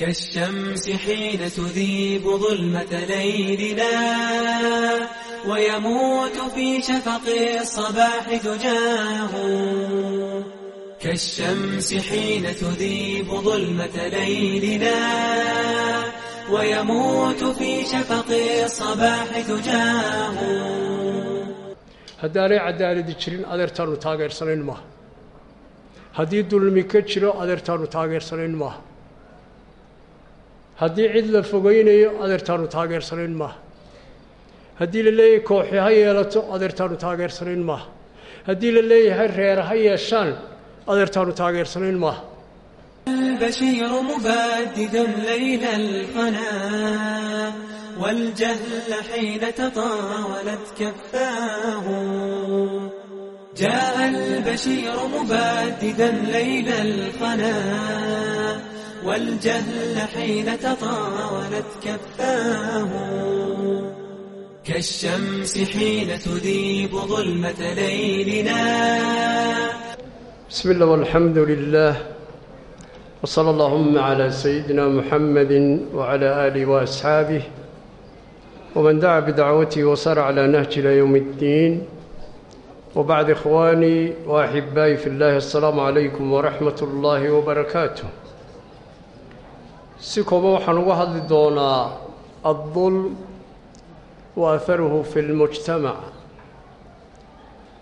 كالشمس حين تذيب ظلمة ليلنا ويموت في شفق الصباح زجاه كالشمس حين تذيب ظلمة ليلنا ويموت في شفق الصباح زجاه haddaanay cadaaladi jirin adeertaannu taageersanayn maaha haddii dulmi ka jiro adeertaannu taageersanayn maaha haddii cid la fogaynayo adeertaannu taageersanayn maaha haddii la leeyahay kooxi ha yeelato adeertaannu taageersanayn maaha haddii la leeyahay reer ha yeeshaan adeertaannu taageersanayn maaha البشير مبدد ليل القنا والجهل حين تطاولت كفاه جاء البشير مبددا ليل القنا والجهل حين تطاولت كفاه كالشمس حين تذيب ظلمة ليلنا بسم الله والحمد لله وصلى اللهم على سيدنا محمد وعلى آله وأصحابه ومن دعا بدعوته وصار على نهج إلى يوم الدين وبعد إخواني وأحبائي في الله السلام عليكم ورحمة الله وبركاته si kooban waxaan uga hadli doonaa addulm wa aharuhu fi lmujtamac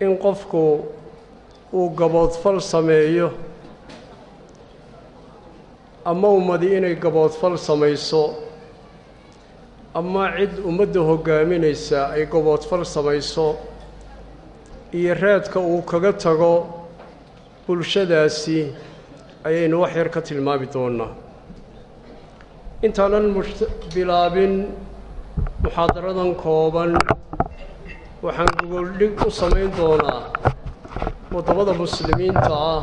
in qofku uu gaboodfal sameeyo ama ummadi inay gaboodfal samayso ama cid ummadda hogaaminaysa ay gaboodfal samayso iyo raadka uu kaga tago bulshadaasi ayaynu wax yar ka tilmaami doonaa intaanan bilaabin muxaadaradan kooban waxaan gogoldhig u samayn doonaa waddamada muslimiinta ah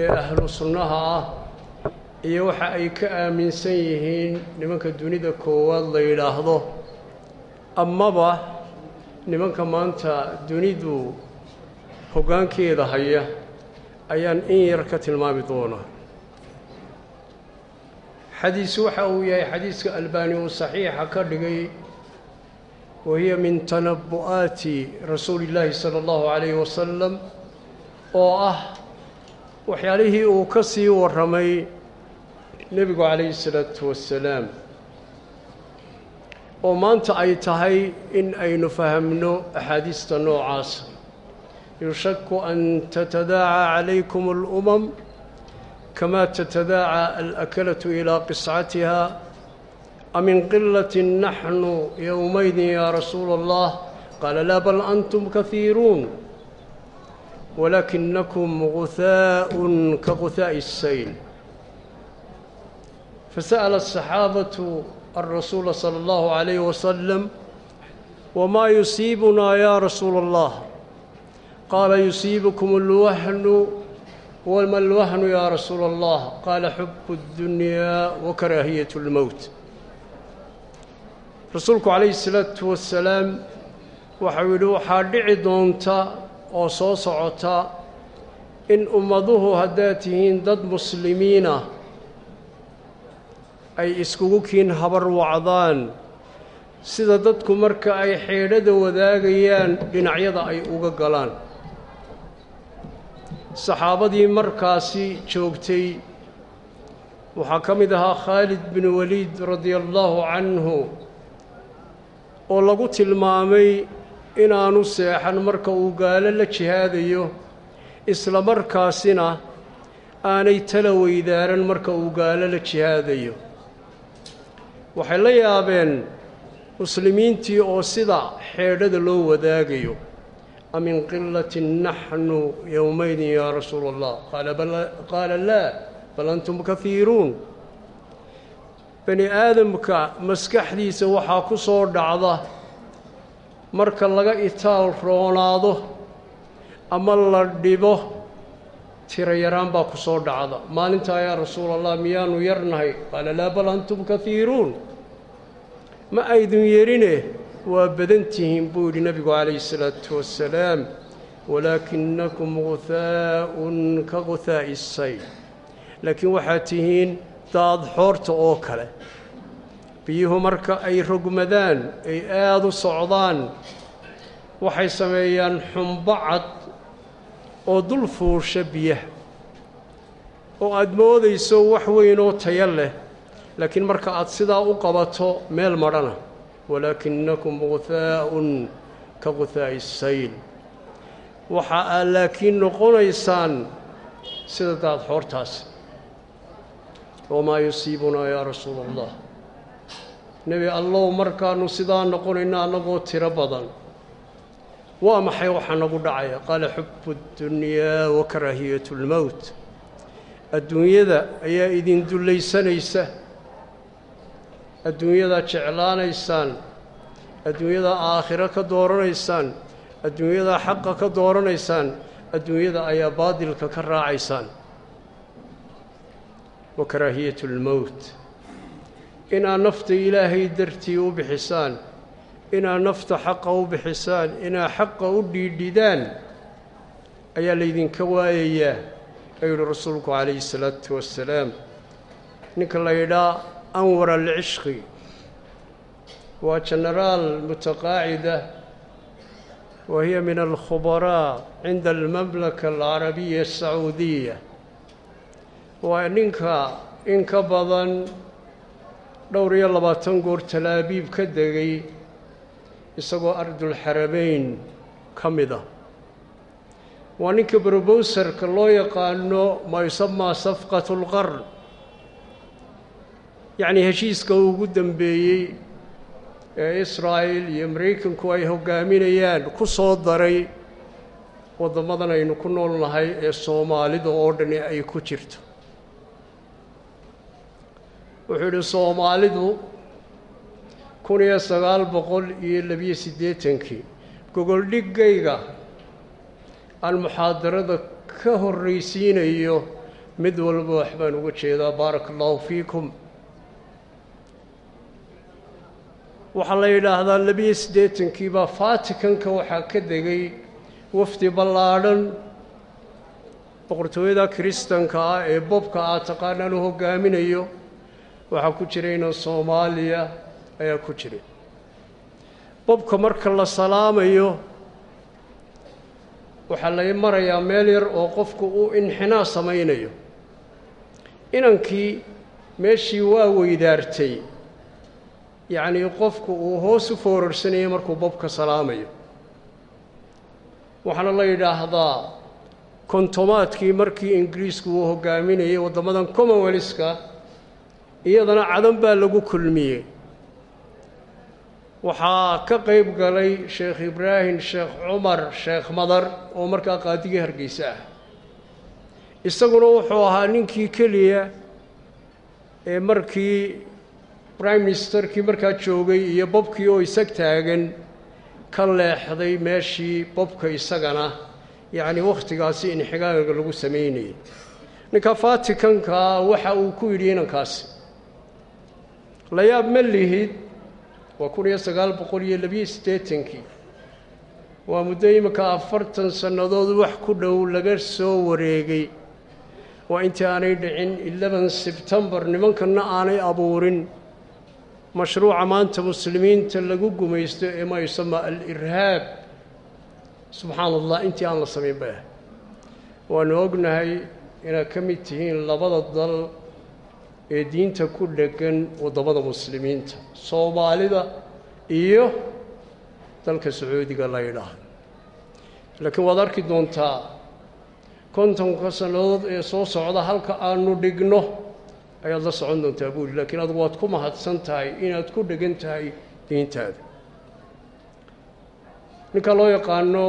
ee ahlu sunnaha ah iyo waxa ay ka aaminsan yihiin nimanka dunida koowaad la yidhaahdo. Amaba nimanka maanta dunidu hoggaankeeda haya ayaan in yar ka tilmaami doonaa xadiis waxa uu yahay xadiiska albaani uu saxiixa ka dhigay wahiya min tanabbu'aati rasuuli illaahi sala allahu calayhi wasalam oo ah waxyaalihii uu ka sii warramay nebigu calayhi salaatu wassalaam oo maanta ay tahay in aynu fahamno axaadiista noocaasa yushaku an tatadaaca calaykum alumam kamaa tatadaaca alaakalatu ilaa qiscatiha amin qilati naxnu yowmaydin yaa rasuula allah qaala laa bal antum kahiiruun walaakinakum guhaaءun ka guhaa'i sayl fasa'ala asaxaabatu alrasuula sala allahu calayh wasalam wamaa yusiibunaa yaa rasuula allah qaala yusiibukum اlwahnu يصيبكم الوهن وما الوهن يا رسول الله قال حب الدنيا وكراهية الموت رسولك عليه الصلاة والسلام وحاولوا حادع دونتا oo soo socota in ummaduhu haddaad tihiin dad muslimiina ay iskugu kiin habar wacdaan sida dadku marka ay xeedhada wadaagayaan dhinacyada ay uga galaan saxaabadii markaasi joogtay waxaa ka mid ahaa khaalid bin waliid radia allaahu canhu oo lagu tilmaamay inaanu seexan marka uu gaalo la jihaadayo isla markaasina aanay tala weydaaran marka uu gaalo la jihaadayo. Waxay la yaabeen muslimiintii oo sida xeedhada loo wadaagayo amin qilatin naxnu yowmaydin yaa rasuula allah qaala laa bal antum kahiiruun bani aadamka maskaxdiisa waxaa ku soo dhacda marka laga itaal roonaado ama la dhibo tiro yaraan baa ku soo dhacda maalintaa yaa rasuula allah miyaanu yarnahay qaala laa bal antum kahiiruun ma aydun yerine waa badan tihiin buu yidhi nebigu calayhi salaatu wassalaam walaakinakum guhaa'un ka guhaa'i sayl. Laakiin waxaad tihiin daadxoorta oo kale. Biyuhu marka ay rogmadaan ay aada u socdaan waxay sameeyaan xumbo cad oo dul fuusha biyaha oo aada moodayso wax weyn oo tayo leh. Laakiin marka aad sidaa u qabato meel madhana walaakinakum guhaa'un ka guhaa'i sayl waxa aad laakiin noqonaysaan sida daadxoortaasi wamaa yusiibunaa yaa rasuula allah nebi allow markaannu sidaa noqonayno annagoo tiro badan. Waa maxay waxaa nagu dhacaya? Qaala xubu اddunyaa wa karaahiyat اlmowt adduunyada ayaa idin dullaysanaysa adduunyada jeclaanaysaan adduunyada aakhiro ka dooranaysaan adduunyada xaqa ka dooranaysaan adduunyada ayaa baadilka ka raacaysaan. Wa karaahiyatu lmowt inaad nafta ilaahay dartii u bixisaan inaad nafta xaqa u bixisaan inaad xaqa u dhiidhidaan ayaa laydinka waayayaa ayuu rasuulku calayhi salaatu wasalaam ninka laydhaa anwar alcishqi waa jenaraal mutaqaacida wa hiya min alkhubaraa cinda almamlaka alcarabiya asacuudiya waa ninka in ka badan dhowr iyo labaatan goor talaabiib ka degay isagoo ardulxarameyn ka mid ah. Waa ninka brobowserka loo yaqaano maa yusamaa safqat اlqarn yacnii heshiiska ugu dambeeyey ee israa'il iyo maraykanku ay hoggaaminayaan ku soo daray waddamadan aynu ku nool nahay ee soomaalida oo dhani ay ku jirto. Wuxuu yidhi soomaalidu kun iyo sagaal boqol iyo labiyo siddeetankii gogoldhiggayga aan muxaadarada ka horraysiinayo mid walba wax baan uga jeedaa baaraka allahu fiikum waxaa la yidhaahdaa labiyo siddeetankii baa fatikanka waxaa ka degay wafdi ballaadhan boqortooyada kiristanka ah ee bobka ah taqaanaan u hoggaaminayo waxaa ku jirayna soomaaliya ayaa ku jiray bobka marka la salaamayo waxaa lay marayaa meel yar oo qofku uu inxinaa samaynayo. Inankii meeshii waa weydaartay yacnii qofku uu hoos u foorarsanayay markuu bobka salaamayo. Waxaana la yidhaahdaa kontomaadkii markii ingiriisku uu hoggaaminayay waddamadan commonwealska iyadana cadan baa lagu kulmiyey. Waxaa ka qayb galay sheekh ibraahim sheekh cumar sheekh madar oo markaa qaadigii hargeysa ah. Isaguna wuxuu ahaa ninkii keliya ee markii prime ministerkii markaa joogay iyo bobkii oo isag taagan ka leexday meeshii bobka isagana yacni wakhtigaasi inxigaaga lagu samaynayay ninka fatikankaa waxa uu ku yidhi inankaasi la yaab ma lihid waa kun iyo sagaal boqol iyo labiyo siddeetankii. Waa muddo iminka afartan sannadood wax ku dhow laga soo wareegay. Waa intii aanay dhicin eleban sebtembar nimankanna aanay abuurin mashruuca maanta muslimiinta lagu gumaysto ee ma yusama al-irhaab subxaana allah intii aan la samayn ahay waanu ognahay inaad ka mid tihiin labada dal ee diinta ku dheggan waddamada muslimiinta soomaalida iyo dalka sacuudiga la yidhaahdo laakiin waad arki doontaa kontonka sannadood ee soo socda halka aanu dhigno ayaad la socon doontaa buuri laakiin adugu waad ku mahadsan tahay inaad ku dhegan tahay diintaada. Ninka loo yaqaano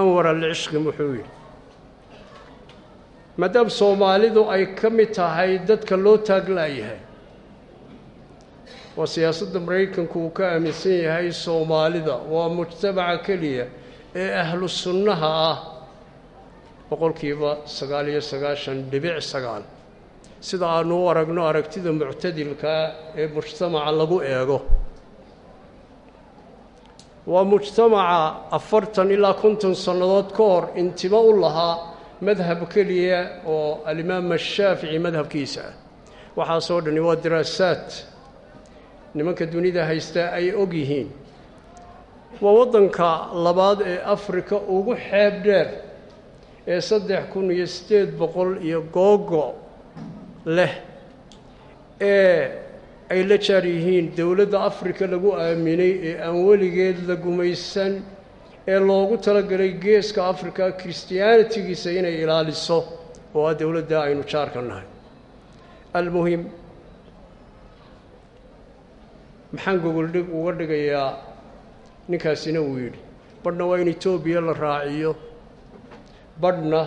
anwar alcishqi wuxuu yidhi maadaama soomaalidu ay ka mid tahay dadka loo taaglaayahay waa siyaasadda maraykanku uu ka aaminsan yahay soomaalida. Waa mujtamaca keliya ee ahlu sunnaha ah boqolkiiba sagaal iyo sagaashan dhibic sagaal sida aanu u aragno aragtida muctadilkaa ee mujtamaca lagu eego. Waa mujtamaca afartan ilaa konton sannadood ka hor intimo u lahaa madhab keliya oo alimaam ashaafici madhabkiisa ah. Waxaasoo dhani waa diraasaad. Nimanka dunida haysta ay og yihiin. Waa waddanka labaad ee afrika ugu xeeb dheer ee saddex kun iyo siddeed boqol iyo googo leh ee ay la jaar yihiin dowladda afrika lagu aaminay ee aan weligeed la gumaysan ee loogu talagalay geeska afrika christiyaanitigiisa inay ilaaliso oo ah dowladda aynu jaarka nahay. Almuhim maxaan gogoldhig uga dhigayaa ninkaasina uu yidhi badhna waa in etoobiya la raaciyo badhna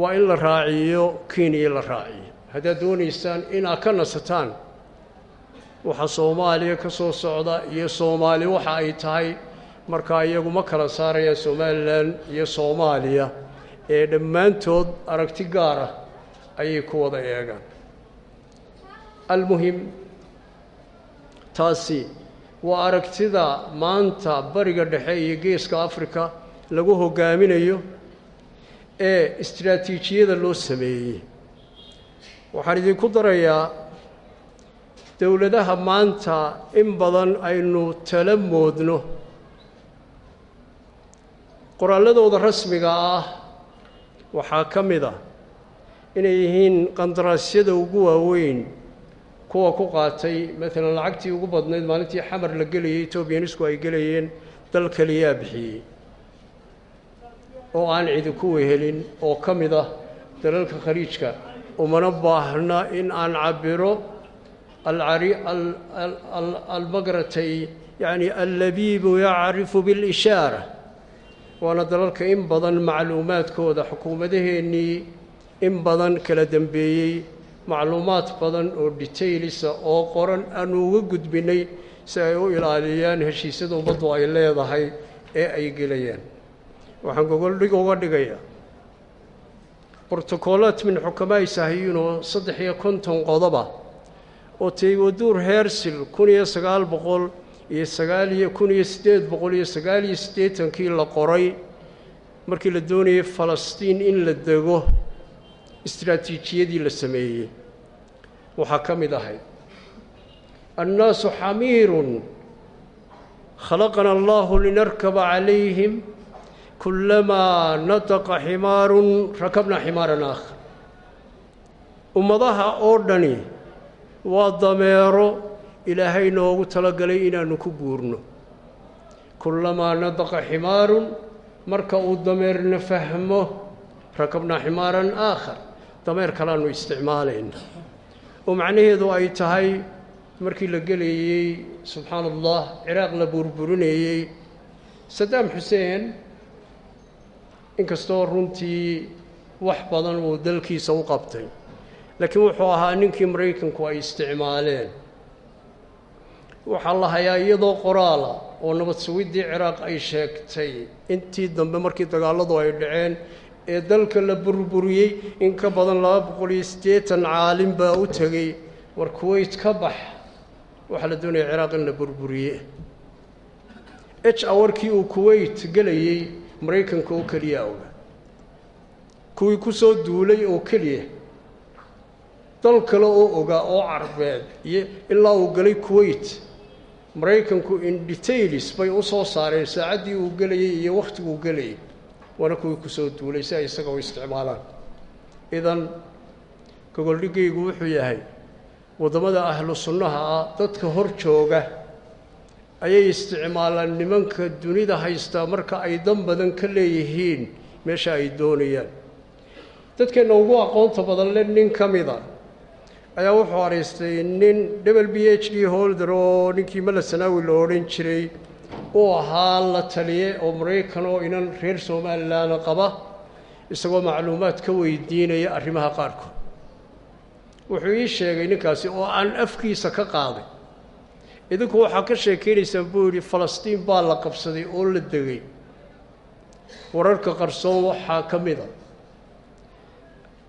waa in la raaciyo kenya la raaciyo haddaad doonaysaan inaad ka nasataan waxa soomaaliya ka soo socda iyo soomaali waxa ay tahay markaa iyagu ma kala saarayaan somalilan iyo soomaaliya ee dhammaantood aragti gaar ah ayay ku wada eegaan. Almuhim taasi waa aragtida maanta bariga dhexe iyo geeska afrika lagu hoggaaminayo ee istraatiijiyada loo sameeyey waxaan idinku darayaa dowladaha maanta in badan aynu tala moodno. Qoraalladooda rasmiga ah waxaa ka mid a inay yihiin qandaraasyada ugu waaweyn kuwa ku qaatay maalan lacagtii ugu badnayd maalintii xamar la gelayay etoobiyanisku ay gelayeen dal keliyaa bixiyey. Oo aan cidi ku wehelin oo ka mid ah dalalka khaliijka umana baahna in aan cabiro alcari almagratay yacni allabiibu yacrifu biاlishaara waana dalalka in badan macluumaadkooda xukuumadaheennii in badan kala dembeeyey macluumaad badan oo detailisa oo qoran aanu uga gudbinay si ay u ilaaliyaan heshiisyada ummaddu ay leedahay ee ay gelayaan. Waxaan gogoldhig uga dhigayaa brotocoolaat min xukamaa sahiyinoo saddex iyo konton qodoba oo taywaduur heersil kun iyo sagaal boqol iyo sagaal iyo kun iyo siddeed boqol iyo sagaal iyo siddeetankii la qoray markii la doonayay falastiin in la dego istraatiijiyadii la sameeyey. Waxaa ka mid ahayd annaasu xamiirun khalaqana allahu linarkaba calayhim kulamaa nataqa ximaarun rakabna ximaaran aakhar ummadaha oo dhani waa dameero ilaahay noogu talagalay inaannu ku guurno kulamaa nataqa ximaarun marka uu dameerna fahmo rakabnaa ximaaran aakhar dameer kalaannu isticmaalayna oo macnaheedu ay tahay markii la gelayey subxaana allah ciraaq la burburinayey saddaam xuseen inkastoo runtii wax badan uu dalkiisa u qabtay laakiin wuxuu ahaa ninkii maraykanku ay isticmaaleen. Waxaa la hayaa iyadoo qoraala oo nabad sugiddii ciraaq ay sheegtay. Intii dambe markii dagaalladu ay dhaceen ee dalka la burburiyey in ka badan laba boqol iyo siddeetan caalim baa u tegey. War kuwayt ka bax waxaa la doonaya ciraaq in la burburiye h awarkii uu kuwayt gelayey maraykanka oo keliya oga kuwii ku soo duulay oo keliya dal kale oo ogaa oo carbeed iyo ilaa uu galay kuwayt maraykanku in detailis bay u soo saareen saacaddii uu gelayey iyo wakhtiguu gelayay waana kuwii ku soo duulay si ay isaga u isticmaalaan. Idan gogoldhigaygu wuxuu yahay waddamada ahlu sunnaha ah dadka hor jooga ayay isticmaalaan nimanka dunida haystaa marka ay dan badan ka leeyihiin meesha ay doonayaan. Dadkeenna ugu aqoonta badan le nin ka mida. Ayaa wuxuu araystay nin w b h d holder oo ninkii mala sanaawi la odhan jiray uu ahaa la taliye oo maraykan oo inan reer somalilan qaba isagoo macluumaad ka weydiinaya arrimaha qaarkood. Wuxuu ii sheegay ninkaasi oo aan afkiisa ka qaaday idinku waxaa ka sheekaynaysaan buu yidhi falastiin baa la qabsaday oo la degay. Wararka qarsoon waxaa ka mid a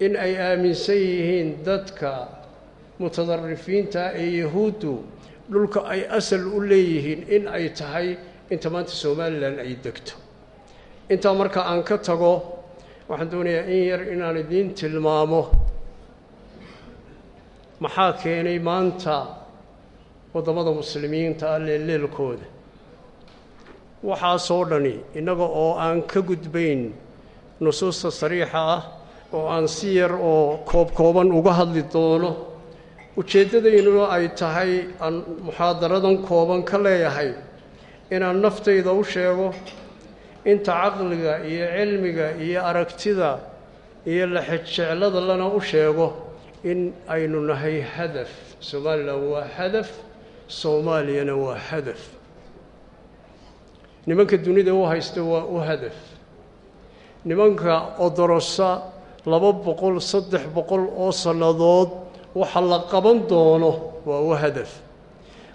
in ay aaminsan yihiin dadka mutadarifiinta ee yahuuddu dhulka ay asal u leeyihiin in ay tahay inta maanta somalilan ay degto. Intaa marka aan ka tago waxaan doonayaa in yar inaan idiin tilmaamo. Maxaa keenay maanta waddamada muslimiinta ah leelleelkooda waxaasoo dhani innaga oo aan ka gudbayn nusuusta sariixa ah oo aan si yar oo koob kooban uga hadli doono ujeeddadaynuna ay tahay aan muxaadaradan kooban ka leeyahay inaan naftayda u sheego inta caqliga iyo cilmiga iyo aragtida iyo laxejeclada lana u sheego in aynu nahay hadaf. Somalilan waa hadaf soomaaliyana waa hadaf. Nimanka dunida u haysta waa u hadaf. Nimanka odorosa laba boqol saddex boqol oo sannadood waxa la qaban doono waa u hadaf.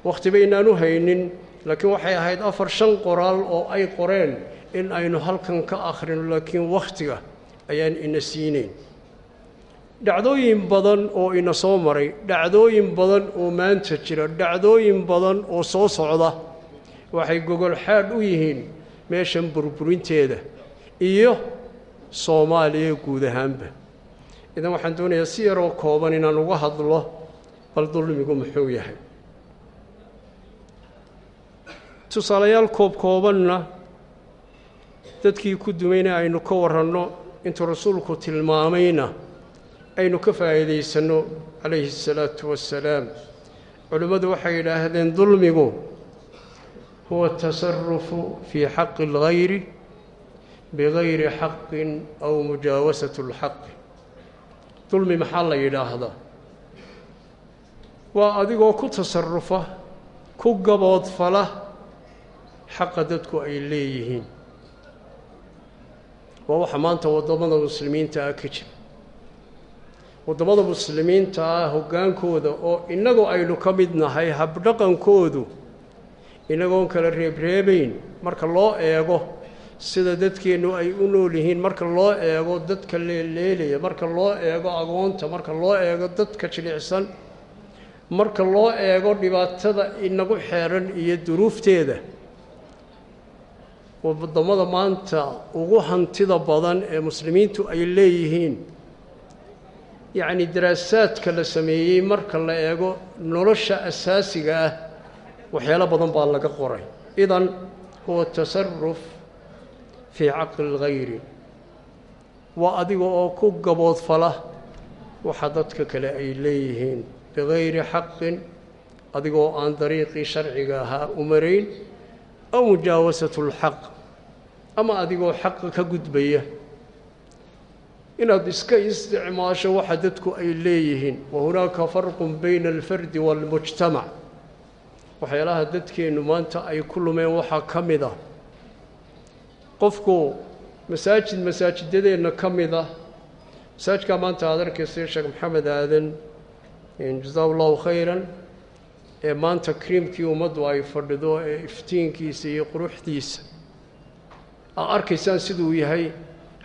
Wakhti baynaan u haynin laakiin waxay ahayd afar shan qoraal oo ay qoreen in aynu halkan ka akhrino laakiin wakhtiga ayaan ina siinayn dhacdooyin badan oo ina soo maray dhacdooyin badan oo maanta jira dhacdooyin badan oo soo socda waxay gogol xaadh u yihiin meeshan burburinteeda iyo soomaaliya guud ahaanba. Idan waxaan doonayaa si yaroo kooban inaan uga hadlo bal dulmigu muxuu yahay. Tusaalayaal koob koobanna dadkii ku dumayna aynu ka waranno intuu rasuulku tilmaamayna aynu ka faa'iidaysanno calayhi الsalaatu wassalaam culimmadu waxay yidhaahdeen dulmigu huwa atasarufu fii xaqi اlgayri bigayri xaqin aw mujaawasat اlxaqi dulmi maxaa la yidhaahdaa waa adigoo ku tasarufa ku gaboodfala xaqa dadku ay leeyihiin waa waxa maanta waddamada muslimiinta ah ka jira waddamada muslimiinta ah hoggaankooda oo innagu aynu ka mid nahay habdhaqankoodu inagoon kala reebreebayn marka loo eego sida dadkeennu ay u nool yihiin marka loo eego dadka leeleelaya marka loo eego agoonta marka loo eego dadka jilicsan marka loo eego dhibaatada inagu xeeran iyo duruufteeda. Waddamada maanta ugu hantida badan ee muslimiintu ay leeyihiin yacni daraasaadka la sameeyey marka la eego nolosha asaasiga ah waxyaalo badan baa laga qoray. Idan huwa tasaruf fii caqli اlgayri waa adiga oo ku gaboodfala waxa dadka kale ay leeyihiin. Bigayri xaqin adigoo aan dariiqii sharciga ahaa u marayn aw mujaawasat اlxaq ama adigoo xaqa ka gudbaya inaad iska isticmaasho waxa dadku ay leeyihiin. Wa hunaaka farqun bayna alfardi waalmujtamac waxyaalaha dadkeennu maanta ay ku lumeen waxaa ka mid ah qofku masaajid masaajidadeenna ka mid ah masaajidkaa maanta aad arkaysa sheekh maxamed aadan jasaa allahu khayran ee maanta kriimkii ummaddu ay fadhido ee iftiinkiisa iyo quruxdiisa. Aad arkaysaan siduu yahay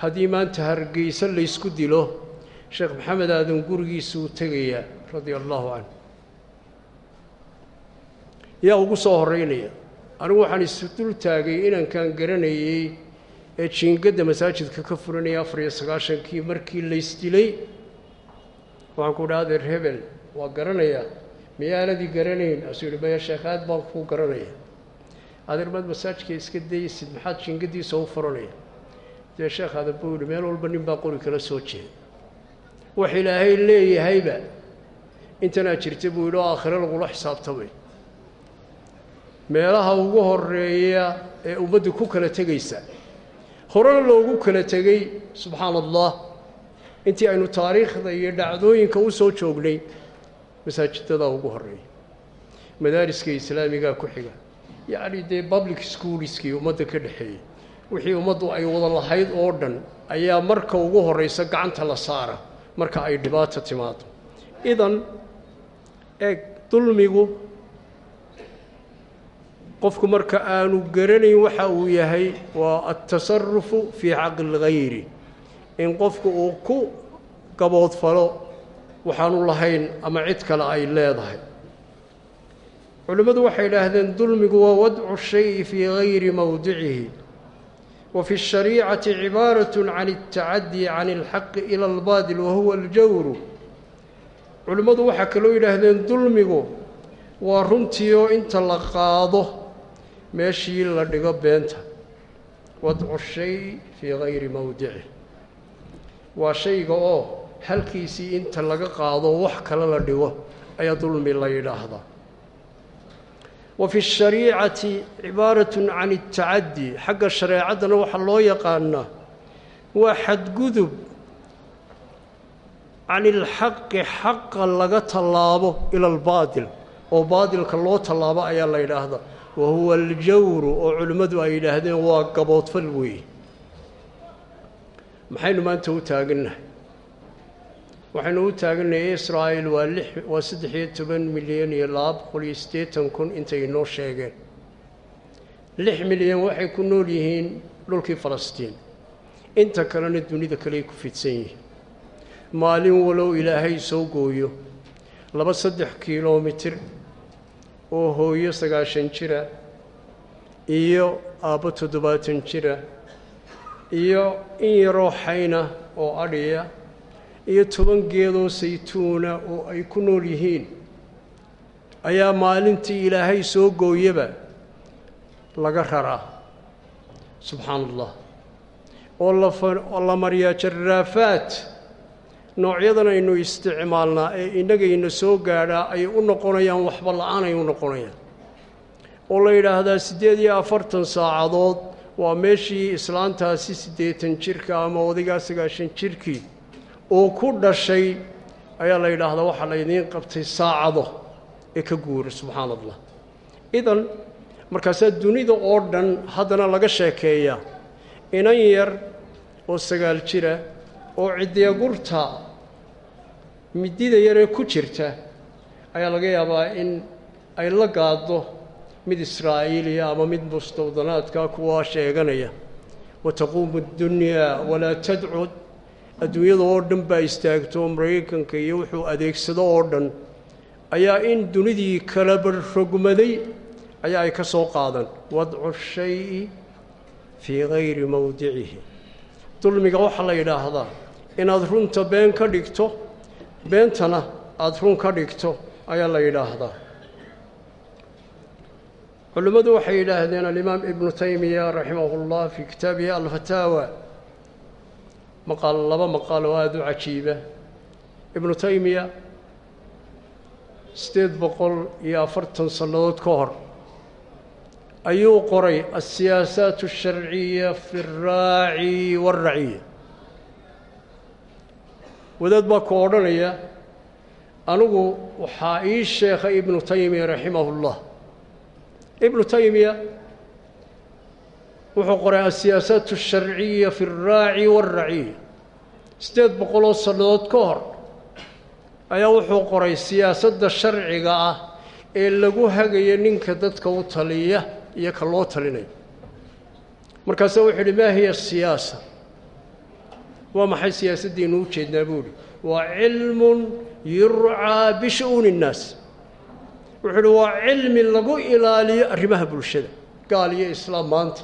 haddii maanta hargeysa laysku dilo sheekh maxamed aadan gurigiisuu tegayaa radia allahu canhu. Yaa ugu soo horreynaya anigu waxaan isdul taagay inankaan garanayey ee jiingadda masaajidka ka furanaya afar iyo sagaashankii markii laysdilay waxaan ku dhaha adeer hebel waa garanayaa miyaanadii garanayn? Asuu yihi maya sheekh aad baan kuu garanaya. Adeer maad masaajidka iska daysid maxaad jiingadiisa u furanaya dee sheekh adan buu yihi meel walba nin baa qori kala soo jeeda wax ilaahay leeyahayba intanaa jirta buu yidhi oo aakhire lagula xisaabtamay meelaha ugu horreeya ee ummaddu ku kala tegaysa horena loogu kala tegey subxaana allah intii aynu taariikhda iyo dhacdooyinka u soo joognay masaajidadaa ugu horreeya madaariska islaamigaa ku xiga yacni dee public schooliskii ummadda ka dhexeeyey wixii ummaddu ay wada lahayd oo dhan ayaa marka ugu horraysa gacanta la saara marka ay dhibaata timaado idan eeg dulmigu qofku marka aanu garanayn waxa uu yahay waa altasarufu fii xaqi اlgayri in qofku uu ku gaboodfalo waxaanu lahayn ama cid kale ay leedahay. Culimmadu waxay idhaahdeen dulmigu waa wadcu shayi fii gayri mowdicihi wa fi الshariicati cibaaraة can الtacadi can اlxaqi ilى اlbaadil wahuwa اljawru culimmadu waxaa kaloo yidhaahdeen dulmigu waa runtii oo inta la qaado meeshii la dhigo beenta wadcu shay fii gayri mowdici waa shayga oo halkiisii inta laga qaado wax kale la dhigo ayaa dulmi la yidhaahdaa wa fi shariicati cibaaratun can altacaddi xagga shareecaddana waxaa loo yaqaanaa waa xadgudub can ilxaqi xaqa laga tallaabo ila albaatil oo baatilka loo tallaabo ayaa la yidhaahdaa. Wa huwa aljawru oo culimmadu ay yidhaahdeen waa gaboodfal weeye maxaynu maanta u taagannahay waxaynu u taagannahay israa'iil waa lix waa saddex iyo toban milyan iyo laba boqol iyo siddeetan kun intay inoo sheegeen. Lix milyan waxay ku nool yihiin dhulkii falastiin. Inta kalena dunida kaleay ku fidsan yihiin. Maalin walow ilaahay soo gooyo laba saddex kilomitir oo hooyo sagaashan jira iyo aabbo toddobaatan jira iyo in yaroo xayna oo adhiya iyo toban geedoo saytuuna oo ay ku nool yihiin. Ayaa maalintii ilaahay soo gooyaba laga raraa. Subxaana allah oo laoo la mariyaa jarraafaad noocyadan aynu isticmaalnaa ee innagayna soo gaadhaa ay u noqonayaan waxba la'aan ay u noqonayaan. Oo la yidhaahdaa siddeed iyo afartan saacadood waa meeshii islaantaasi siddeetan jirka ama odaygaa sagaashan jirkii oo ku dhashay ayaa la yidhaahdaa waxaa laydiin qabtay saacado ee ka guura subxaana allah idan markaasaa dunida oo dhan haddana laga sheekeeyaa inan yar oo sagaal jira oo ciddiya gurta midida yaree ku jirta ayaa laga yaabaa in ay la gaaddo mid israa'iiliya ama mid mustawdanaadka kuwaa sheeganaya wa taquumu اddunyaa walaa tadcud adduunyada oo dhan baa istaagto maraykanka iyo wuxuu adeegsado oo dhan ayaa in dunidii kala barrogmaday ayaa ay ka soo qaadan. Wadcu shayi fii gayri mowdicihi dulmiga waxaa la yidhaahdaa inaad runta been ka dhigto beentana aada run ka dhigto ayaa la yidhaahdaa. Culimmadu waxay yidhaahdeen alimaam ibnu taymiya raximahu llah fii kitaabihi alfataawa maqaal laba maqaal oo aada u cajiiba. Ibnu taymiya siddeed boqol iyo afartan sannadood ka hor ayuu qoray alsiyaasaat alsharciya fi alraaci waaraciya wadaad baa ku odhanaya anigu waxaa ii sheekhay ibnu taymiya raximahu llah ibnu taymiya wuxuu qoray alsiyaasaat alsharciya fi alraaci waaraciya siddeed boqoloo sannadood ka hor ayaa wuxuu qoray siyaasadda sharciga ah ee lagu hagaya ninka dadka u taliya iyo ka loo talinayo markaasaa wuxuu yidhi maa hiya siyaasa. Waa maxay siyaasaddiinu u jeednaa buu idhi waa cilmun yurcaa bishu'uuni innaas wuxuu idhi waa cilmi lagu ilaaliyo arrimaha bulshada gaal iyo islaam maanta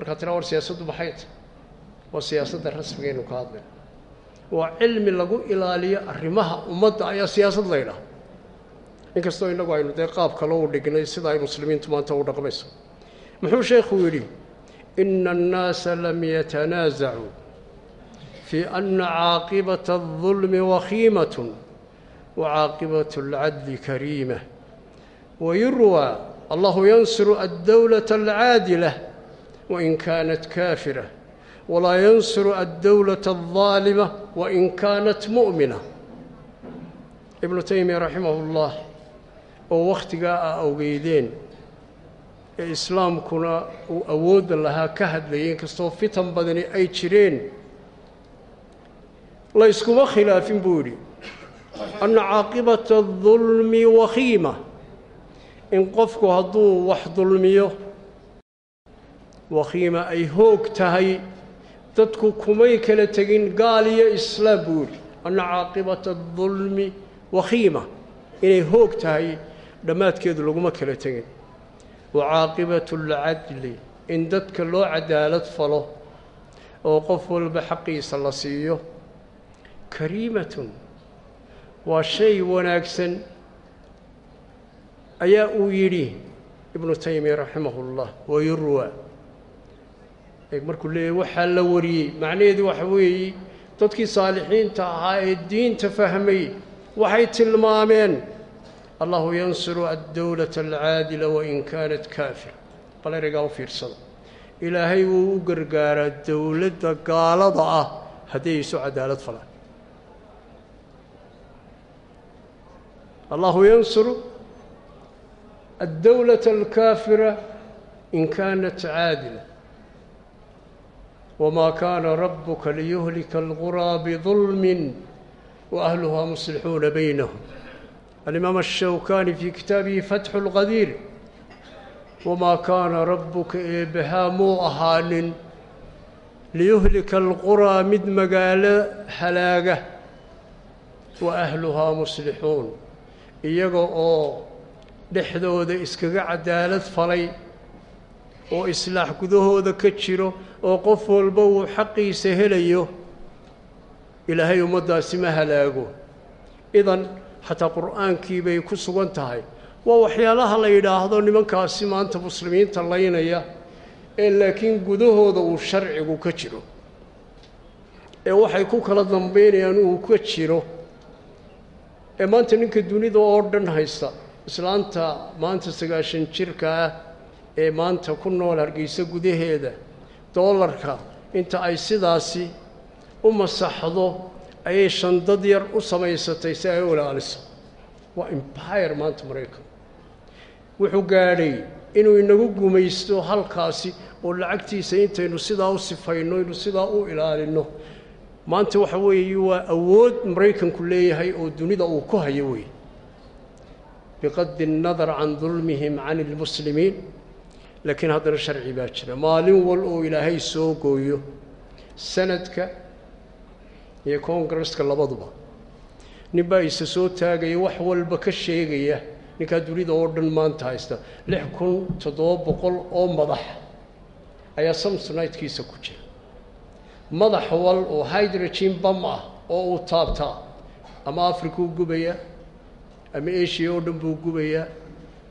markaa tira war siyaasaddu maxay tahy waa siyaasadda rasmigaynu ka hadlayna waa cilmi lagu ilaaliyo arrimaha ummadda ayaa siyaasad la ydhaha inkastoo innagu aynu dee qaab kale u dhignay sida ay muslimiintu maanta u dhaqmayso. Muxuu sheekhu yidhi? Ina annaasa lam yatanaasacuu fii ana caaqibata aldulmi wakhiimatun wa caaqibatu alcadli kariima. Wayurwى allahu yansuru addowlata alcaadila wain kaanat kaafira walaa yansuru addowlata aldaalima wain kaanat mu'mina ibnu taymiya raximah اllah oo wakhtigaa a ogeydeen ee islaamkuna uu awoodda lahaa ka hadlayay inkastoo fitan badani ay jireen la yskuma khilaafin buu yidhi anna caaqibata adulmi wakhiima in qofku hadduu wax dulmiyo wakhiima ay hoog tahay. Dadku kumay kala tegin gaal iyo islaam buu yidhi anna caaqibata adulmi wakhiima inay hoog tahay dhammaadkeedu laguma kala tegin. Wa caaqibatu alcadli in dadka loo cadaalad falo oo qof walba xaqiisa la siiyo. Kariimatun waa shay wanaagsan ayaa uu yidhi ibnu taymiya raximahullah wayurwa markuu leeyahy waxaa la wariyey. Macnaheedu waxa weeye dadkii saalixiinta ahaa ee diinta fahmay waxay tilmaameen allahu yansuru addowlata alcaadila wain kaanat kaafira. Bal ereygaa u fiirsada. Ilaahay wuu u gargaaraa dowladda gaalada ah hadday isu cadaalad falaan. Allahu yansuru addowlata alkaafira in kaanat caadila wma kaana rabuka liyuhlika alquraa bidulmin waahluhaa muslixuuna baynahum alimaam ashawkani fii kitaabihi fatxu اlqadiir wamaa kaana rabuka eebbahaa muu ahaanin liyuhlika alquraa mid magaalo halaaga wa ahluhaa muslixuun iyaga oo dhexdooda iskaga cadaalad falay oo islaax gudahooda ka jiro oo qof walba uu xaqiisa helayo ilaahay ummaddaasi ma halaago. Idan xataa qur'aankii bay ku sugan tahay. Waa waxyaalaha la yidhaahdo nimankaasi maanta muslimiinta laynaya ee laakiin gudahooda uu sharcigu ka jiro. Ee waxay ku kala dambaynayaan uu ka jiro. Ee maanta ninka dunida oo dhan haysta islaanta maanta sagaashan jirka ah ee maanta ku nool hargeysa gudaheeda doolarka inta ay sidaasi u masaxdo ayay shandad yar u samaysatay si ay u ilaaliso waa empire maanta maraykan wuxuu gaadhay inuu inagu gumaysto halkaasi oo lacagtiisa intaynu sidaa u sifayno inu sidaa u ilaalinno maanta waxa weeye waa awood maraykanku leeyahay oo dunida uu ku hayo wey biqadi الnadar can dulmihim can اlmuslimiin laakiin haddana sharci baa jira maalin wal oo ilaahay soo gooyo sanadka iyo koongareska labaduba nin baa isa soo taagaya wax walba ka sheegaya ninkaa dunida oo dhan maanta haysta lix kun toddoba boqol oo madax ayaa samsonitekiisa ku jira madax wal oo hydrogen bam ah oo uu taabtaa ama africa u gubaya ama asia oo dhan buu gubayaa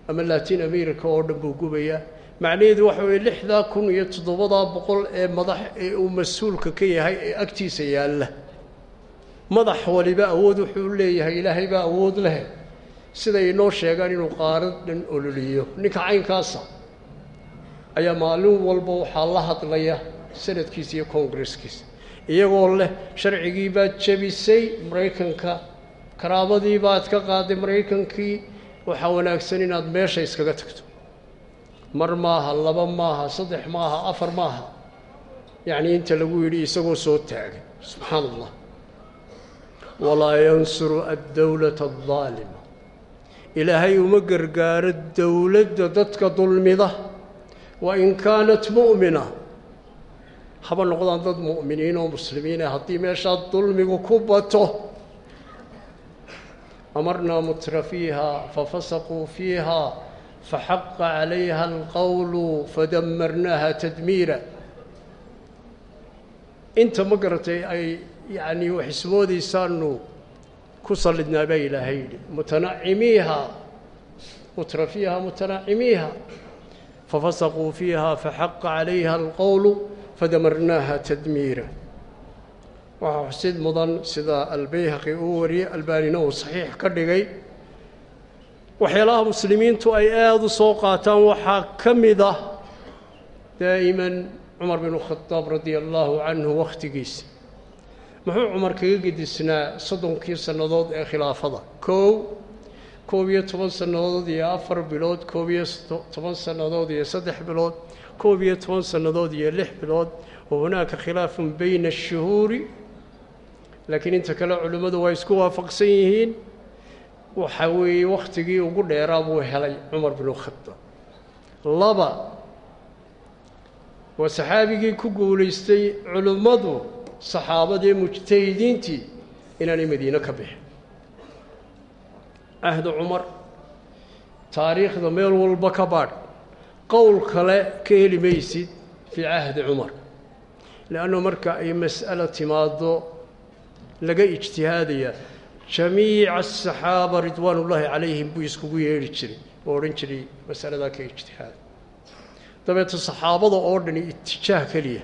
ama latin america oo dhan buu gubayaa macnaheedu waxa weeye lixdaa kun iyo toddobadaa boqol ee madax ee uu mas'uulka ka yahay ee agtiisa yaalla. Madax waliba awood wuxuu leeyahay ilaahay baa awood leh. Siday inoo sheegaan inuu qaarad dhan ololiyo ninka caynkaasa ayaa maalin walba waxaa la hadlaya sanadkiisa iyo koongareskiisa iyagoo leh sharcigii baad jebisay maraykanka karaabadii baad ka qaaday maraykankii waxaa wanaagsan inaad meesha iskaga tagto mar maaha laba maaha saddex maaha afar maaha. Yacnii inta lagu yidhi isagoo soo taagay. Subxaana allah walaa yansuru addowlata aldaalima ilaahay uma gargaaro dowladda dadka dulmida. Wa in kaanat mu'mina. Haba noqdaan dad mu'miniin oo muslimiine haddii meeshaa dulmigu ku bato. Amarnaa mutra fiiha fafasaquu fiiha faxaqa calayha alqowlu fadamarnaaha tadmiira inta ma garatay ay yacnii wax ismoodaysaanu ku sallidnaa baa ilaahay yidhi mutanacimiiha mutra fiiha mutanacimiiha fafasaquu fiiha faxaqa calayha alqowlu fadamarnaaha tadmiira waxaa xusid mudan sida albayhaqi uu wariyey albaanina uu saxiix ka dhigay waxyaalaha muslimiintu ay aada u soo qaataan waxaa ka mid ah daa'iman cumar binu khadaab radia allaahu canhu wakhtigiisa. Muxuu cumar kaga gedisnaa soddonkii sannadood ee khilaafada? Kow koob iyo toban sannadood iyo afar bilood koob iyo toban sannadood iyo saddex bilood koob iyo toban sannadood iyo lix bilood. Wa hunaaka khilaafun bayna ashuhuuri laakiin inta kale culimmadu waa isku waafaqsan yihiin waxa weeye wakhtigii ugu dheeraa buu helay cumar binu khadaab laba waa saxaabigii ku guulaystay culimmadu saxaabadii mujtahidiintii inaanay madiine ka bixin. Cahdi cumar taariikhda meel walba ka baadh. Qowl kale ka heli maysid fii cahdi cumar. Leannu marka ay mas'alo timaaddo laga ijtihaadaya jamiica asaxaaba ridwaan ullaahi calayhim buu iskugu yeedhi jiray oo odhan jiray masaladaa ka ijtihaad. Dabeeta saxaabada oo dhani itijaah keliya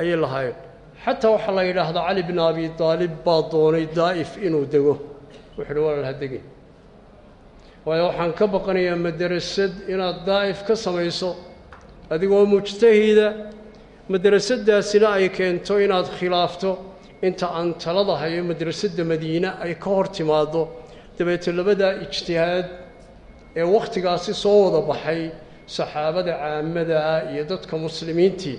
ayay lahaayeen. Xataa waxaa la yidhaahdaa cali bn abi aalib baa doonay daa'if inuu dego. Wuxuuhi walal ha degin. Waayo waxaan ka baqanayaa madarasad inaad daa'if ka samayso adigoo mujtahida madrasaddaasina ay keento inaad khilaafto inta aan talada hayo madrasadda madiine ay ka hor timaaddo dabeete labadaa ijtihaad ee wakhtigaasi soo wada baxay saxaabada caamada ah iyo dadka muslimiintii